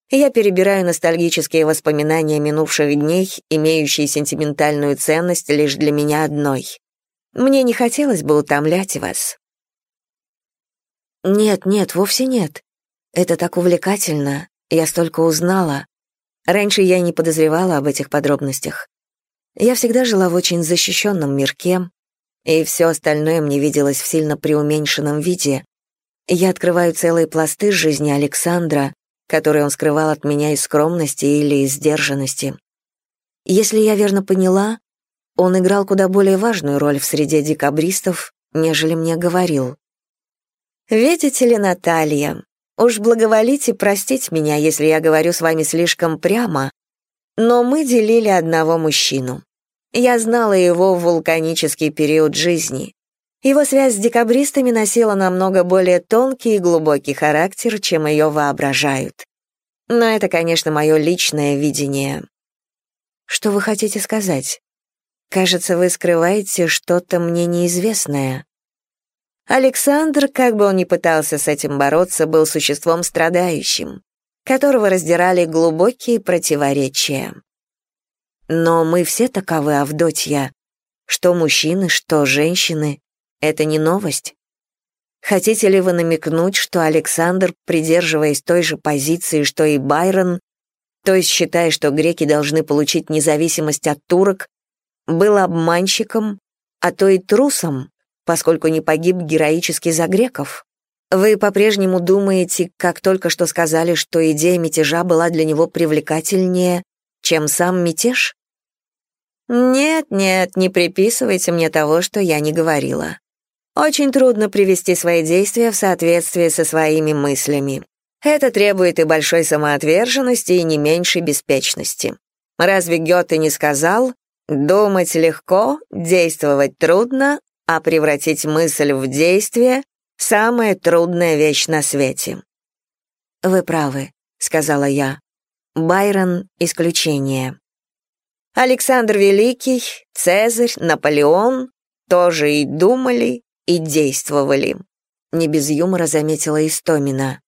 Я перебираю ностальгические воспоминания минувших дней, имеющие сентиментальную ценность лишь для меня одной. Мне не хотелось бы утомлять вас. Нет, нет, вовсе нет. Это так увлекательно. Я столько узнала. Раньше я не подозревала об этих подробностях. Я всегда жила в очень защищенном мирке, и все остальное мне виделось в сильно преуменьшенном виде. Я открываю целые пласты жизни Александра, которые он скрывал от меня из скромности или из сдержанности. Если я верно поняла, он играл куда более важную роль в среде декабристов, нежели мне говорил. «Видите ли, Наталья, уж благоволите простить меня, если я говорю с вами слишком прямо, но мы делили одного мужчину. Я знала его в вулканический период жизни. Его связь с декабристами носила намного более тонкий и глубокий характер, чем ее воображают. Но это, конечно, мое личное видение. Что вы хотите сказать? Кажется, вы скрываете что-то мне неизвестное. Александр, как бы он ни пытался с этим бороться, был существом страдающим, которого раздирали глубокие противоречия. Но мы все таковы, Авдотья. Что мужчины, что женщины. Это не новость. Хотите ли вы намекнуть, что Александр, придерживаясь той же позиции, что и Байрон, то есть считая, что греки должны получить независимость от турок, был обманщиком, а то и трусом, поскольку не погиб героически за греков? Вы по-прежнему думаете, как только что сказали, что идея мятежа была для него привлекательнее, чем сам мятеж? Нет, нет, не приписывайте мне того, что я не говорила. Очень трудно привести свои действия в соответствие со своими мыслями. Это требует и большой самоотверженности, и не меньшей беспечности. Разве Гёте не сказал «Думать легко, действовать трудно, а превратить мысль в действие — самая трудная вещь на свете». «Вы правы», — сказала я. Байрон — исключение. Александр Великий, Цезарь, Наполеон тоже и думали, и действовали. Не без юмора заметила Истомина.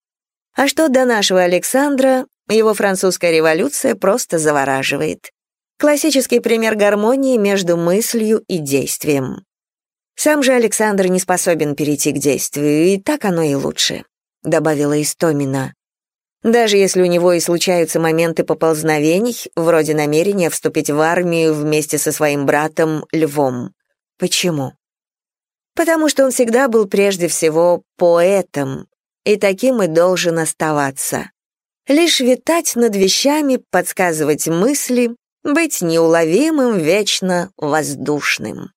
А что до нашего Александра, его французская революция просто завораживает. Классический пример гармонии между мыслью и действием. Сам же Александр не способен перейти к действию, и так оно и лучше, добавила Истомина. Даже если у него и случаются моменты поползновений, вроде намерения вступить в армию вместе со своим братом Львом. Почему? Потому что он всегда был прежде всего поэтом, и таким и должен оставаться. Лишь витать над вещами, подсказывать мысли, быть неуловимым, вечно воздушным.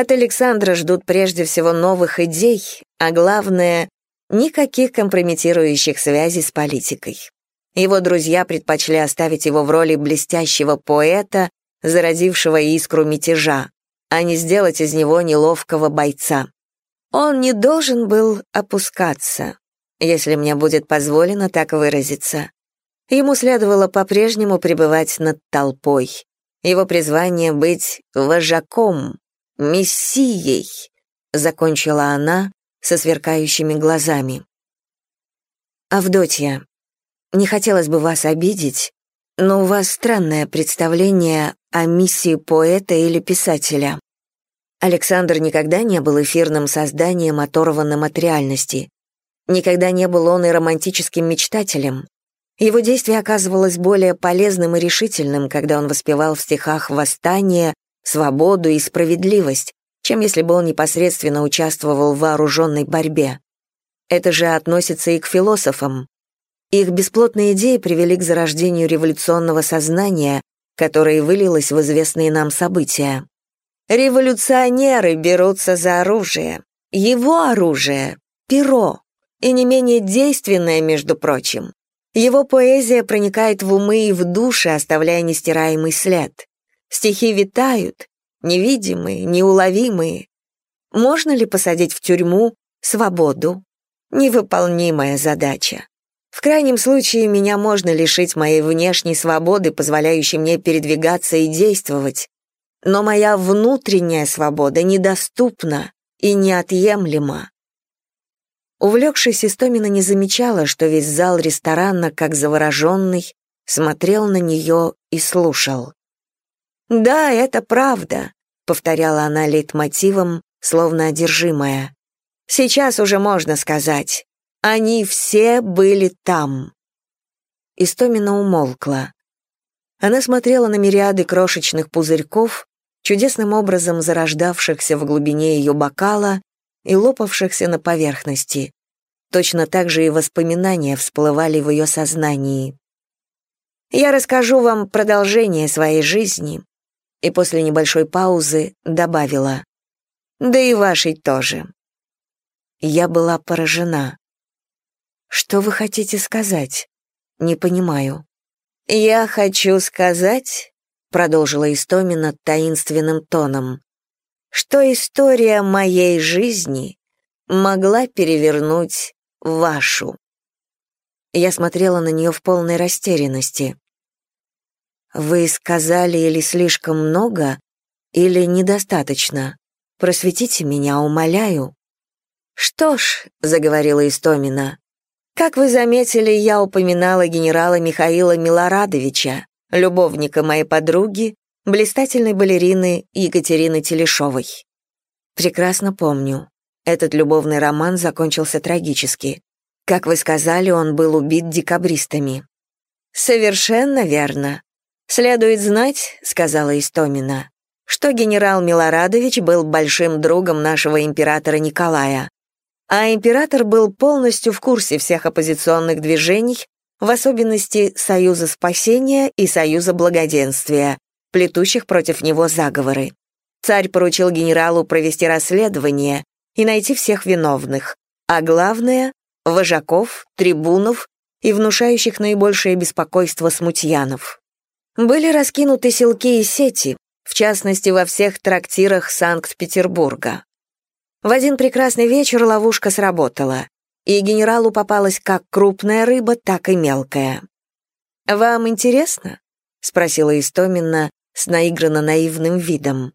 От Александра ждут прежде всего новых идей, а главное Никаких компрометирующих связей с политикой. Его друзья предпочли оставить его в роли блестящего поэта, зародившего искру мятежа, а не сделать из него неловкого бойца. Он не должен был опускаться, если мне будет позволено так выразиться. Ему следовало по-прежнему пребывать над толпой. Его призвание — быть вожаком, мессией, закончила она, со сверкающими глазами. «Авдотья, не хотелось бы вас обидеть, но у вас странное представление о миссии поэта или писателя. Александр никогда не был эфирным созданием, оторванным от реальности. Никогда не был он и романтическим мечтателем. Его действие оказывалось более полезным и решительным, когда он воспевал в стихах восстание, свободу и справедливость, чем если бы он непосредственно участвовал в вооруженной борьбе. Это же относится и к философам. Их бесплотные идеи привели к зарождению революционного сознания, которое вылилось в известные нам события. Революционеры берутся за оружие. Его оружие — перо, и не менее действенное, между прочим. Его поэзия проникает в умы и в души, оставляя нестираемый след. Стихи витают, невидимые, неуловимые. Можно ли посадить в тюрьму свободу? Невыполнимая задача. В крайнем случае, меня можно лишить моей внешней свободы, позволяющей мне передвигаться и действовать. Но моя внутренняя свобода недоступна и неотъемлема. Увлекшись, Истомина не замечала, что весь зал ресторана, как завороженный, смотрел на нее и слушал. «Да, это правда», — повторяла она лейтмотивом, словно одержимая. «Сейчас уже можно сказать. Они все были там». Истомина умолкла. Она смотрела на мириады крошечных пузырьков, чудесным образом зарождавшихся в глубине ее бокала и лопавшихся на поверхности. Точно так же и воспоминания всплывали в ее сознании. «Я расскажу вам продолжение своей жизни», и после небольшой паузы добавила, «Да и вашей тоже». Я была поражена. «Что вы хотите сказать? Не понимаю». «Я хочу сказать», — продолжила Истомина таинственным тоном, что история моей жизни могла перевернуть вашу. Я смотрела на нее в полной растерянности. «Вы сказали или слишком много, или недостаточно. Просветите меня, умоляю». «Что ж», — заговорила Истомина, «как вы заметили, я упоминала генерала Михаила Милорадовича, любовника моей подруги, блистательной балерины Екатерины Телешовой. Прекрасно помню. Этот любовный роман закончился трагически. Как вы сказали, он был убит декабристами. Совершенно верно. Следует знать, сказала Истомина, что генерал Милорадович был большим другом нашего императора Николая. А император был полностью в курсе всех оппозиционных движений, в особенности Союза спасения и Союза благоденствия, плетущих против него заговоры. Царь поручил генералу провести расследование и найти всех виновных, а главное — вожаков, трибунов и внушающих наибольшее беспокойство смутьянов. Были раскинуты селки и сети, в частности, во всех трактирах Санкт-Петербурга. В один прекрасный вечер ловушка сработала, и генералу попалась как крупная рыба, так и мелкая. «Вам интересно?» — спросила Истомина с наигранно наивным видом.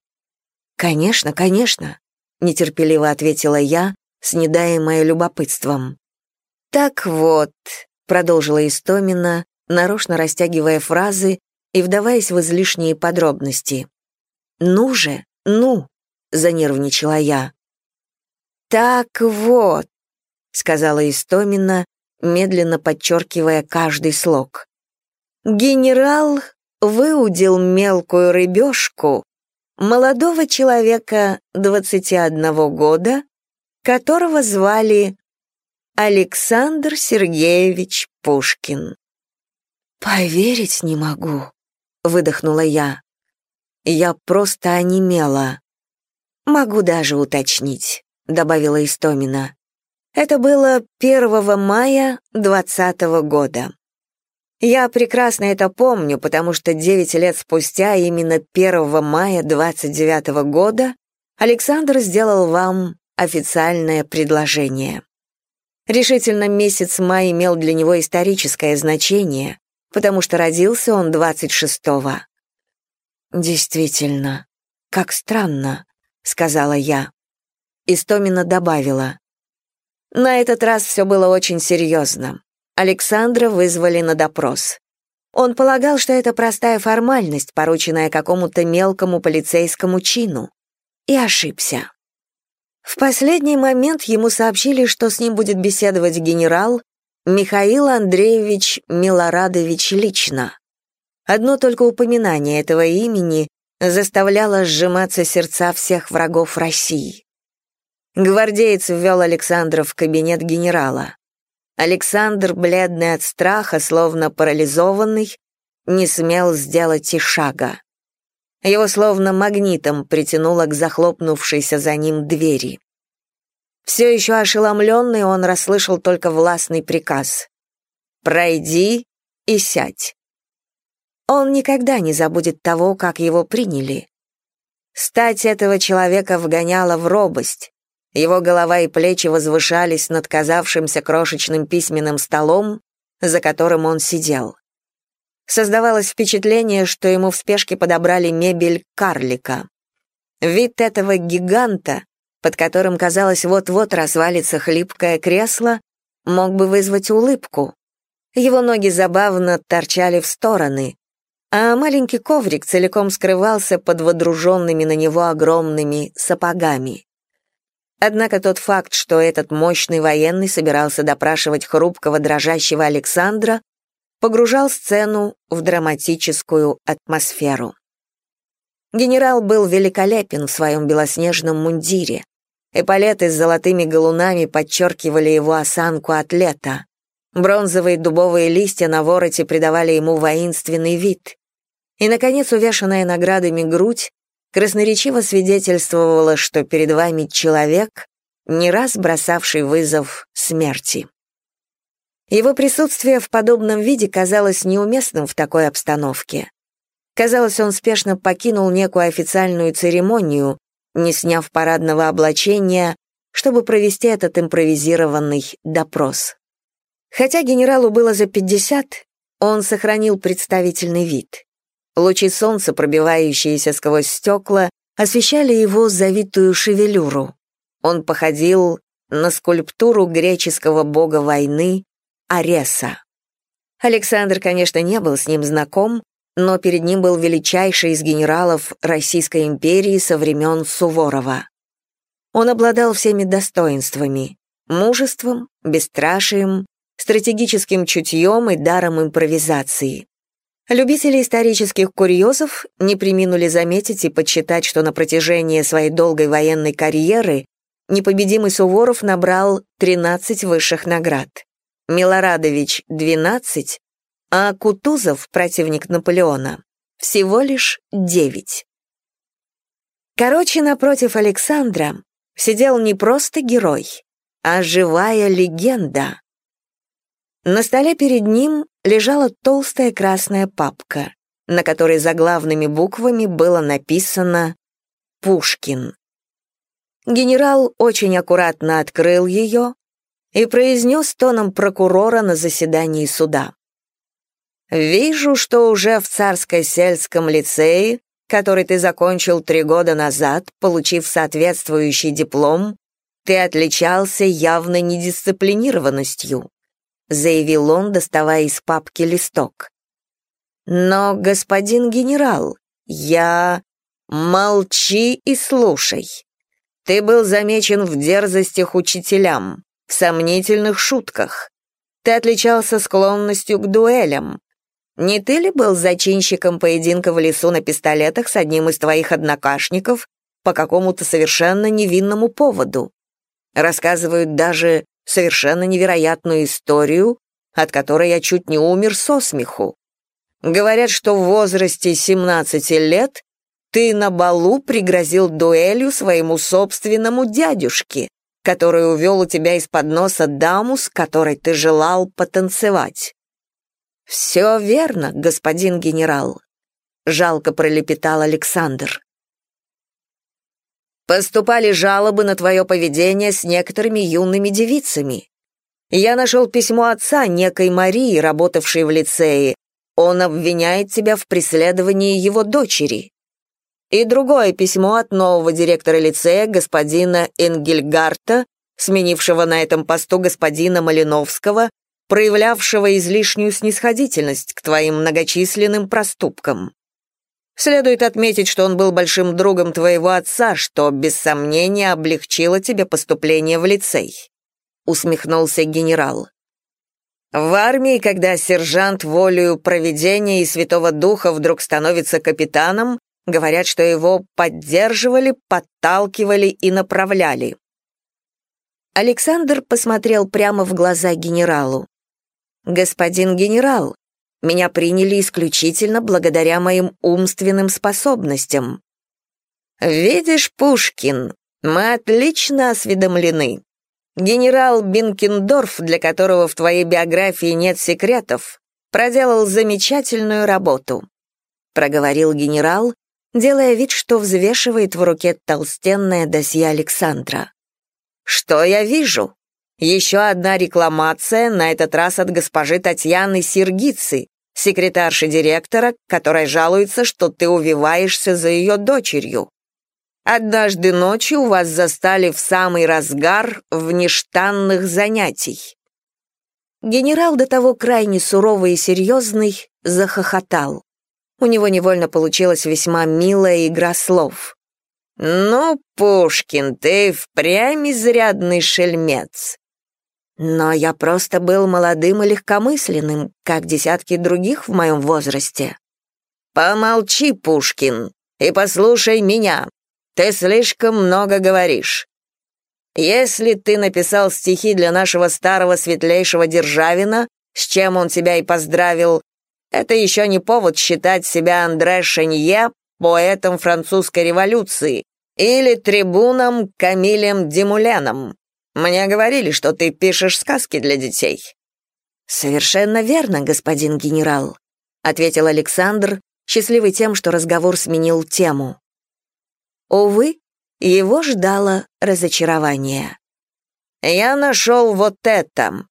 «Конечно, конечно», — нетерпеливо ответила я, снедаемая любопытством. «Так вот», — продолжила Истомина, нарочно растягивая фразы и вдаваясь в излишние подробности. «Ну же, ну!» — занервничала я. «Так вот», — сказала Истомина, медленно подчеркивая каждый слог. «Генерал выудил мелкую рыбешку, молодого человека 21 года, которого звали Александр Сергеевич Пушкин. «Поверить не могу», — выдохнула я. Я просто онемела. «Могу даже уточнить», — добавила Истомина. Это было 1 мая 20 года. Я прекрасно это помню, потому что 9 лет спустя, именно 1 мая 29 года, Александр сделал вам официальное предложение. Решительно месяц май имел для него историческое значение, потому что родился он 26-го. «Действительно, как странно», — сказала я. Истомина добавила. «На этот раз все было очень серьезно. Александра вызвали на допрос. Он полагал, что это простая формальность, порученная какому-то мелкому полицейскому чину, и ошибся. В последний момент ему сообщили, что с ним будет беседовать генерал Михаил Андреевич Милорадович лично. Одно только упоминание этого имени заставляло сжиматься сердца всех врагов России. Гвардеец ввел Александра в кабинет генерала. Александр, бледный от страха, словно парализованный, не смел сделать и шага. Его словно магнитом притянуло к захлопнувшейся за ним двери. Все еще ошеломленный, он расслышал только властный приказ «Пройди и сядь». Он никогда не забудет того, как его приняли. Стать этого человека вгоняла в робость, его голова и плечи возвышались над казавшимся крошечным письменным столом, за которым он сидел. Создавалось впечатление, что ему в спешке подобрали мебель карлика. Вид этого гиганта, под которым, казалось, вот-вот развалится хлипкое кресло, мог бы вызвать улыбку. Его ноги забавно торчали в стороны, а маленький коврик целиком скрывался под водруженными на него огромными сапогами. Однако тот факт, что этот мощный военный собирался допрашивать хрупкого дрожащего Александра, погружал сцену в драматическую атмосферу. Генерал был великолепен в своем белоснежном мундире. Эполеты с золотыми галунами подчеркивали его осанку атлета. Бронзовые дубовые листья на вороте придавали ему воинственный вид. И, наконец, увешанная наградами грудь красноречиво свидетельствовала, что перед вами человек, не раз бросавший вызов смерти. Его присутствие в подобном виде казалось неуместным в такой обстановке. Казалось, он спешно покинул некую официальную церемонию, не сняв парадного облачения, чтобы провести этот импровизированный допрос. Хотя генералу было за 50, он сохранил представительный вид. Лучи солнца, пробивающиеся сквозь стекла, освещали его завитую шевелюру. Он походил на скульптуру греческого бога войны Ареса. Александр, конечно, не был с ним знаком, но перед ним был величайший из генералов Российской империи со времен Суворова. Он обладал всеми достоинствами — мужеством, бесстрашием, стратегическим чутьем и даром импровизации. Любители исторических курьезов не приминули заметить и подсчитать, что на протяжении своей долгой военной карьеры непобедимый Суворов набрал 13 высших наград. Милорадович — 12, а Кутузов, противник Наполеона, всего лишь 9. Короче, напротив Александра сидел не просто герой, а живая легенда. На столе перед ним лежала толстая красная папка, на которой заглавными буквами было написано «Пушкин». Генерал очень аккуратно открыл ее и произнес тоном прокурора на заседании суда. «Вижу, что уже в Царско-сельском лицее, который ты закончил три года назад, получив соответствующий диплом, ты отличался явной недисциплинированностью заявил он, доставая из папки листок. Но, господин генерал, я... Молчи и слушай. Ты был замечен в дерзостях учителям, в сомнительных шутках. Ты отличался склонностью к дуэлям. Не ты ли был зачинщиком поединка в лесу на пистолетах с одним из твоих однокашников по какому-то совершенно невинному поводу? Рассказывают даже, совершенно невероятную историю, от которой я чуть не умер со смеху. Говорят, что в возрасте 17 лет ты на балу пригрозил дуэлью своему собственному дядюшке, который увел у тебя из-под носа даму, с которой ты желал потанцевать. «Все верно, господин генерал», — жалко пролепетал Александр. Поступали жалобы на твое поведение с некоторыми юными девицами. Я нашел письмо отца некой Марии, работавшей в лицее. Он обвиняет тебя в преследовании его дочери. И другое письмо от нового директора лицея, господина Энгельгарта, сменившего на этом посту господина Малиновского, проявлявшего излишнюю снисходительность к твоим многочисленным проступкам. Следует отметить, что он был большим другом твоего отца, что, без сомнения, облегчило тебе поступление в лицей», — усмехнулся генерал. В армии, когда сержант волею проведения и Святого Духа вдруг становится капитаном, говорят, что его поддерживали, подталкивали и направляли. Александр посмотрел прямо в глаза генералу. «Господин генерал, меня приняли исключительно благодаря моим умственным способностям. Видишь, Пушкин, мы отлично осведомлены. Генерал Бинкендорф, для которого в твоей биографии нет секретов, проделал замечательную работу, проговорил генерал, делая вид, что взвешивает в руке толстенное досье Александра. Что я вижу? Еще одна рекламация, на этот раз от госпожи Татьяны Сергицы, секретарши директора, которая жалуется, что ты увиваешься за ее дочерью. Однажды ночью вас застали в самый разгар внештанных занятий. Генерал, до того крайне суровый и серьезный, захохотал. У него невольно получилась весьма милая игра слов. «Ну, Пушкин, ты впрямь изрядный шельмец. Но я просто был молодым и легкомысленным, как десятки других в моем возрасте. Помолчи, Пушкин, и послушай меня. Ты слишком много говоришь. Если ты написал стихи для нашего старого светлейшего Державина, с чем он тебя и поздравил, это еще не повод считать себя Андре Шенье поэтом французской революции или трибуном Камилем Демуленом. Мне говорили, что ты пишешь сказки для детей». «Совершенно верно, господин генерал», — ответил Александр, счастливый тем, что разговор сменил тему. Увы, его ждало разочарование. «Я нашел вот это.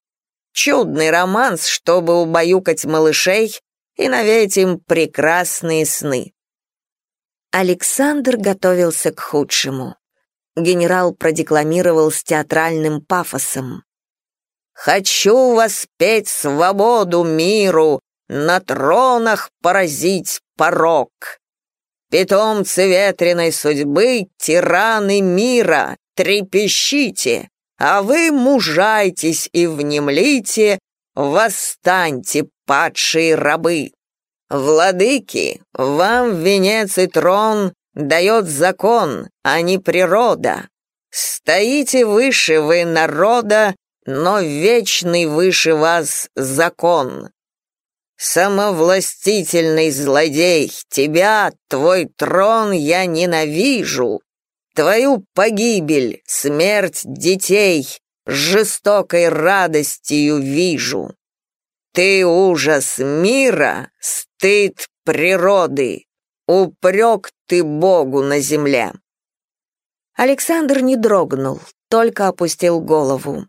Чудный романс, чтобы убаюкать малышей и навеять им прекрасные сны». Александр готовился к худшему генерал продекламировал с театральным пафосом. «Хочу воспеть свободу миру, на тронах поразить порог. Питомцы ветреной судьбы, тираны мира, трепещите, а вы мужайтесь и внемлите, восстаньте, падшие рабы. Владыки, вам венец и трон дает закон, а не природа. Стоите выше вы народа, но вечный выше вас закон. Самовластительный злодей, тебя, твой трон я ненавижу. Твою погибель, смерть детей, жестокой радостью вижу. Ты ужас мира, стыд природы, упрек ты Богу на земле!» Александр не дрогнул, только опустил голову.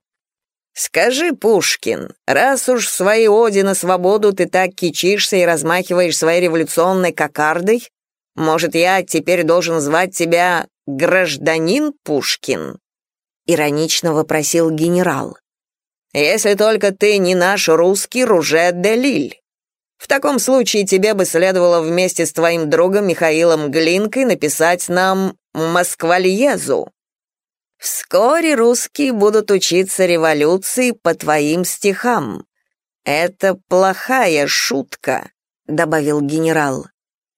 «Скажи, Пушкин, раз уж в своей оде на свободу ты так кичишься и размахиваешь своей революционной кокардой, может, я теперь должен звать тебя гражданин Пушкин?» Иронично вопросил генерал. «Если только ты не наш русский Руже де Лиль. В таком случае тебе бы следовало вместе с твоим другом Михаилом Глинкой написать нам «Москвальезу». Вскоре русские будут учиться революции по твоим стихам. Это плохая шутка, добавил генерал.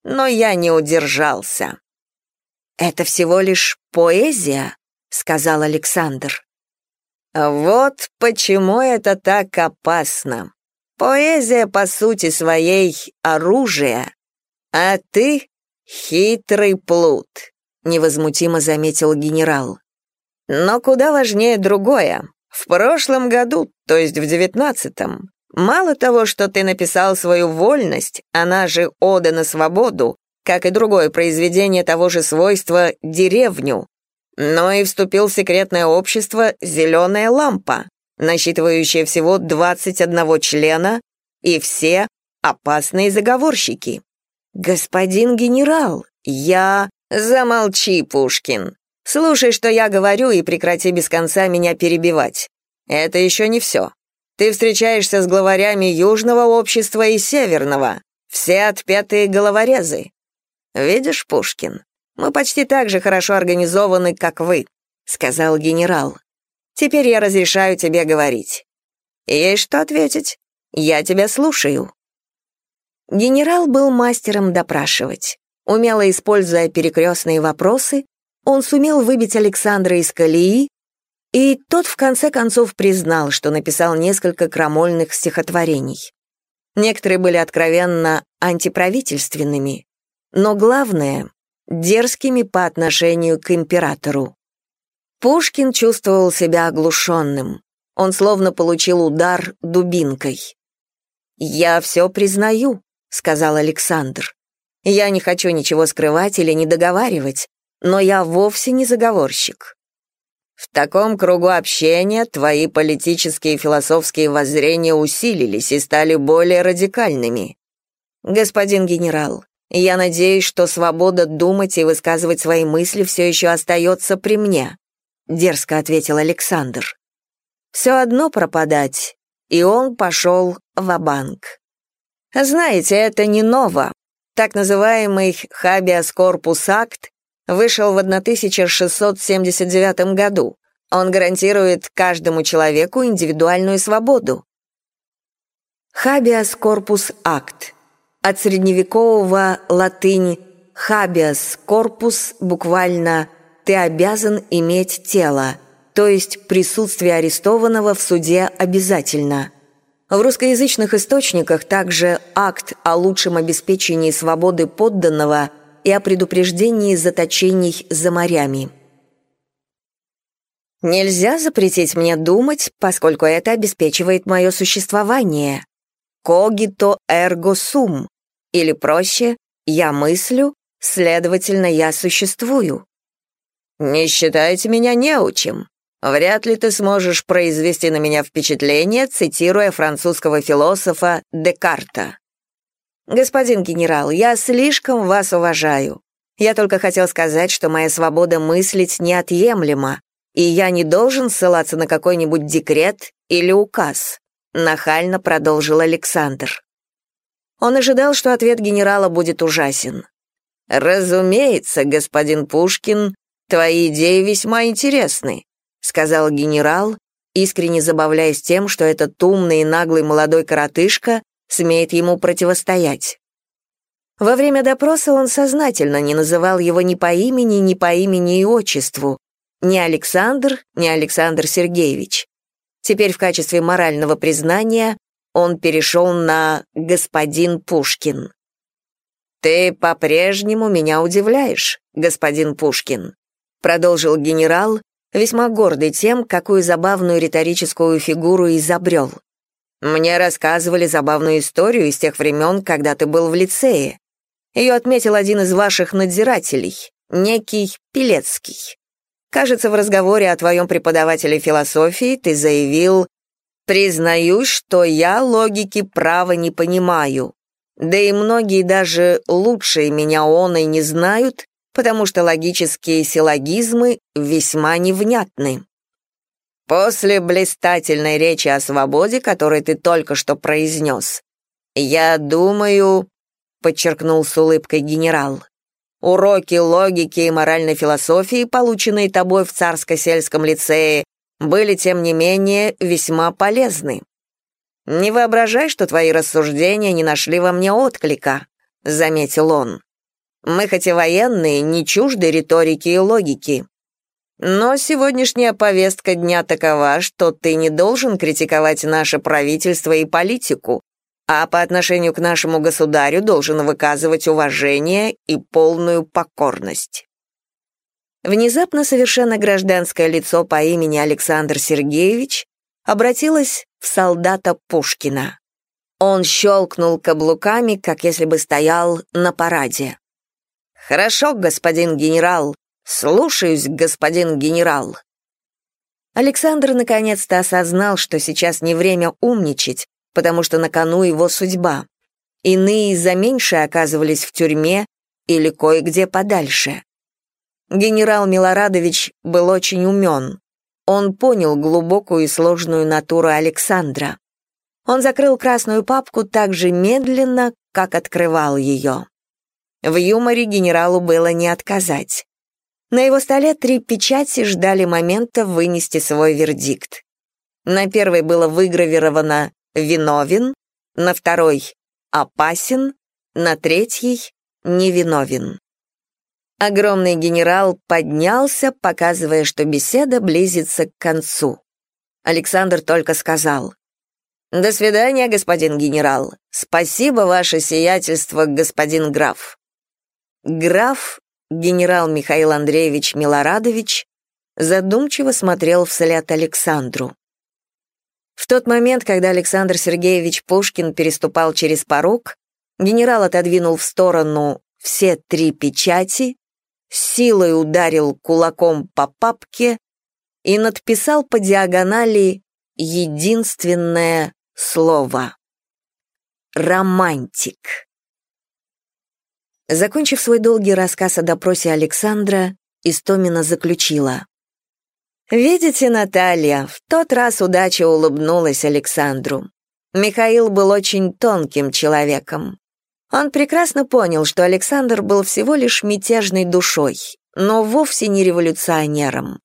Но я не удержался. Это всего лишь поэзия, сказал Александр. Вот почему это так опасно. Поэзия, по сути своей, оружие, а ты — хитрый плут», — невозмутимо заметил генерал. «Но куда важнее другое. В прошлом году, то есть в девятнадцатом, мало того, что ты написал свою вольность, она же «Ода на свободу», как и другое произведение того же свойства «Деревню», но и вступил в секретное общество «Зеленая лампа», насчитывающее всего 21 члена, и все опасные заговорщики. «Господин генерал, я...» «Замолчи, Пушкин. Слушай, что я говорю, и прекрати без конца меня перебивать. Это еще не все. Ты встречаешься с главарями Южного общества и Северного, все отпятые головорезы. Видишь, Пушкин, мы почти так же хорошо организованы, как вы», — сказал генерал. Теперь я разрешаю тебе говорить. Есть что ответить? Я тебя слушаю». Генерал был мастером допрашивать. Умело используя перекрестные вопросы, он сумел выбить Александра из колеи, и тот в конце концов признал, что написал несколько крамольных стихотворений. Некоторые были откровенно антиправительственными, но главное — дерзкими по отношению к императору. Пушкин чувствовал себя оглушенным. Он словно получил удар дубинкой. «Я все признаю», — сказал Александр. «Я не хочу ничего скрывать или недоговаривать, но я вовсе не заговорщик». В таком кругу общения твои политические и философские воззрения усилились и стали более радикальными. Господин генерал, я надеюсь, что свобода думать и высказывать свои мысли все еще остается при мне», — дерзко ответил Александр. «Все одно пропадать, и он пошел в банк Знаете, это не ново. Так называемый «Habeas Corpus Act» вышел в 1679 году. Он гарантирует каждому человеку индивидуальную свободу. Habeas Corpus Act. От средневекового латынь habeas corpus буквально «ты обязан иметь тело», то есть присутствие арестованного в суде обязательно. В русскоязычных источниках также акт о лучшем обеспечении свободы подданного – и о предупреждении заточений за морями. Нельзя запретить мне думать, поскольку это обеспечивает мое существование. Когито эрго сум, или проще, я мыслю, следовательно, я существую. Не считайте меня неучим. Вряд ли ты сможешь произвести на меня впечатление, цитируя французского философа Декарта. «Господин генерал, я слишком вас уважаю. Я только хотел сказать, что моя свобода мыслить неотъемлема, и я не должен ссылаться на какой-нибудь декрет или указ», нахально продолжил Александр. Он ожидал, что ответ генерала будет ужасен. «Разумеется, господин Пушкин, твои идеи весьма интересны», сказал генерал, искренне забавляясь тем, что этот умный и наглый молодой коротышка смеет ему противостоять. Во время допроса он сознательно не называл его ни по имени, ни по имени и отчеству, ни Александр, ни Александр Сергеевич. Теперь в качестве морального признания он перешел на «господин Пушкин». «Ты по-прежнему меня удивляешь, господин Пушкин», продолжил генерал, весьма гордый тем, какую забавную риторическую фигуру изобрел. Мне рассказывали забавную историю из тех времен, когда ты был в лицее. Ее отметил один из ваших надзирателей, некий Пилецкий. Кажется, в разговоре о твоем преподавателе философии ты заявил «Признаюсь, что я логики права не понимаю. Да и многие даже лучшие меня он и не знают, потому что логические силлогизмы весьма невнятны. После блистательной речи о свободе, которую ты только что произнес, я думаю, подчеркнул с улыбкой генерал, уроки логики и моральной философии, полученные тобой в царско-сельском лицее, были, тем не менее, весьма полезны. Не воображай, что твои рассуждения не нашли во мне отклика, заметил он. Мы хоть и военные, не чужды риторики и логики. Но сегодняшняя повестка дня такова, что ты не должен критиковать наше правительство и политику, а по отношению к нашему государю должен выказывать уважение и полную покорность. Внезапно совершенно гражданское лицо по имени Александр Сергеевич обратилось в солдата Пушкина. Он щелкнул каблуками, как если бы стоял на параде. «Хорошо, господин генерал, «Слушаюсь, господин генерал». Александр наконец-то осознал, что сейчас не время умничать, потому что на кону его судьба. Иные за меньше оказывались в тюрьме или кое-где подальше. Генерал Милорадович был очень умен. Он понял глубокую и сложную натуру Александра. Он закрыл красную папку так же медленно, как открывал ее. В юморе генералу было не отказать. На его столе три печати ждали момента вынести свой вердикт. На первой было выгравировано «виновен», на второй «опасен», на третьей «невиновен». Огромный генерал поднялся, показывая, что беседа близится к концу. Александр только сказал «До свидания, господин генерал. Спасибо, ваше сиятельство, господин граф». Граф генерал Михаил Андреевич Милорадович задумчиво смотрел вслед Александру. В тот момент, когда Александр Сергеевич Пушкин переступал через порог, генерал отодвинул в сторону все три печати, силой ударил кулаком по папке и надписал по диагонали единственное слово. Романтик. Закончив свой долгий рассказ о допросе Александра, Истомина заключила. «Видите, Наталья, в тот раз удача улыбнулась Александру. Михаил был очень тонким человеком. Он прекрасно понял, что Александр был всего лишь мятежной душой, но вовсе не революционером.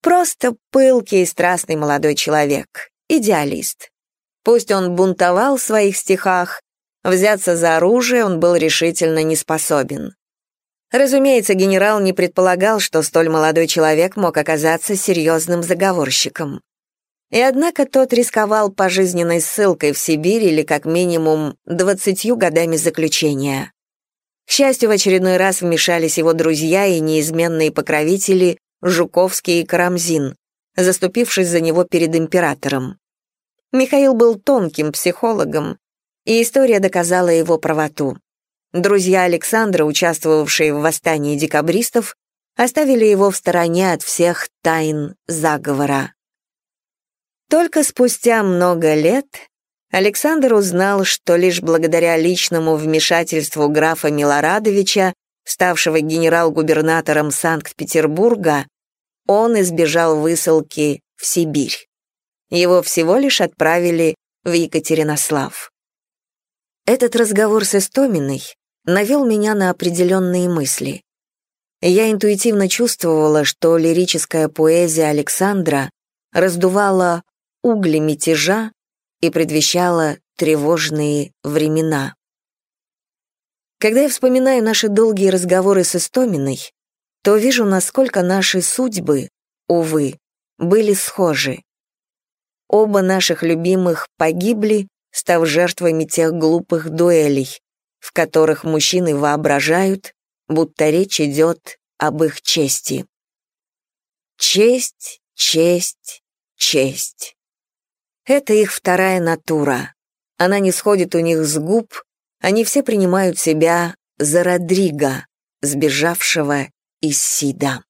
Просто пылкий и страстный молодой человек, идеалист. Пусть он бунтовал в своих стихах, взяться за оружие он был решительно не способен. Разумеется, генерал не предполагал, что столь молодой человек мог оказаться серьезным заговорщиком. И однако тот рисковал пожизненной ссылкой в Сибирь или как минимум двадцатью годами заключения. К счастью, в очередной раз вмешались его друзья и неизменные покровители Жуковский и Карамзин, заступившись за него перед императором. Михаил был тонким психологом, и история доказала его правоту. Друзья Александра, участвовавшие в восстании декабристов, оставили его в стороне от всех тайн заговора. Только спустя много лет Александр узнал, что лишь благодаря личному вмешательству графа Милорадовича, ставшего генерал-губернатором Санкт-Петербурга, он избежал высылки в Сибирь. Его всего лишь отправили в Екатеринослав. Этот разговор с Истоминой навел меня на определенные мысли. Я интуитивно чувствовала, что лирическая поэзия Александра раздувала угли мятежа и предвещала тревожные времена. Когда я вспоминаю наши долгие разговоры с Истоминой, то вижу, насколько наши судьбы, увы, были схожи. Оба наших любимых погибли, став жертвами тех глупых дуэлей, в которых мужчины воображают, будто речь идет об их чести. Честь, честь, честь. Это их вторая натура. Она не сходит у них с губ, они все принимают себя за Родриго, сбежавшего из Сида.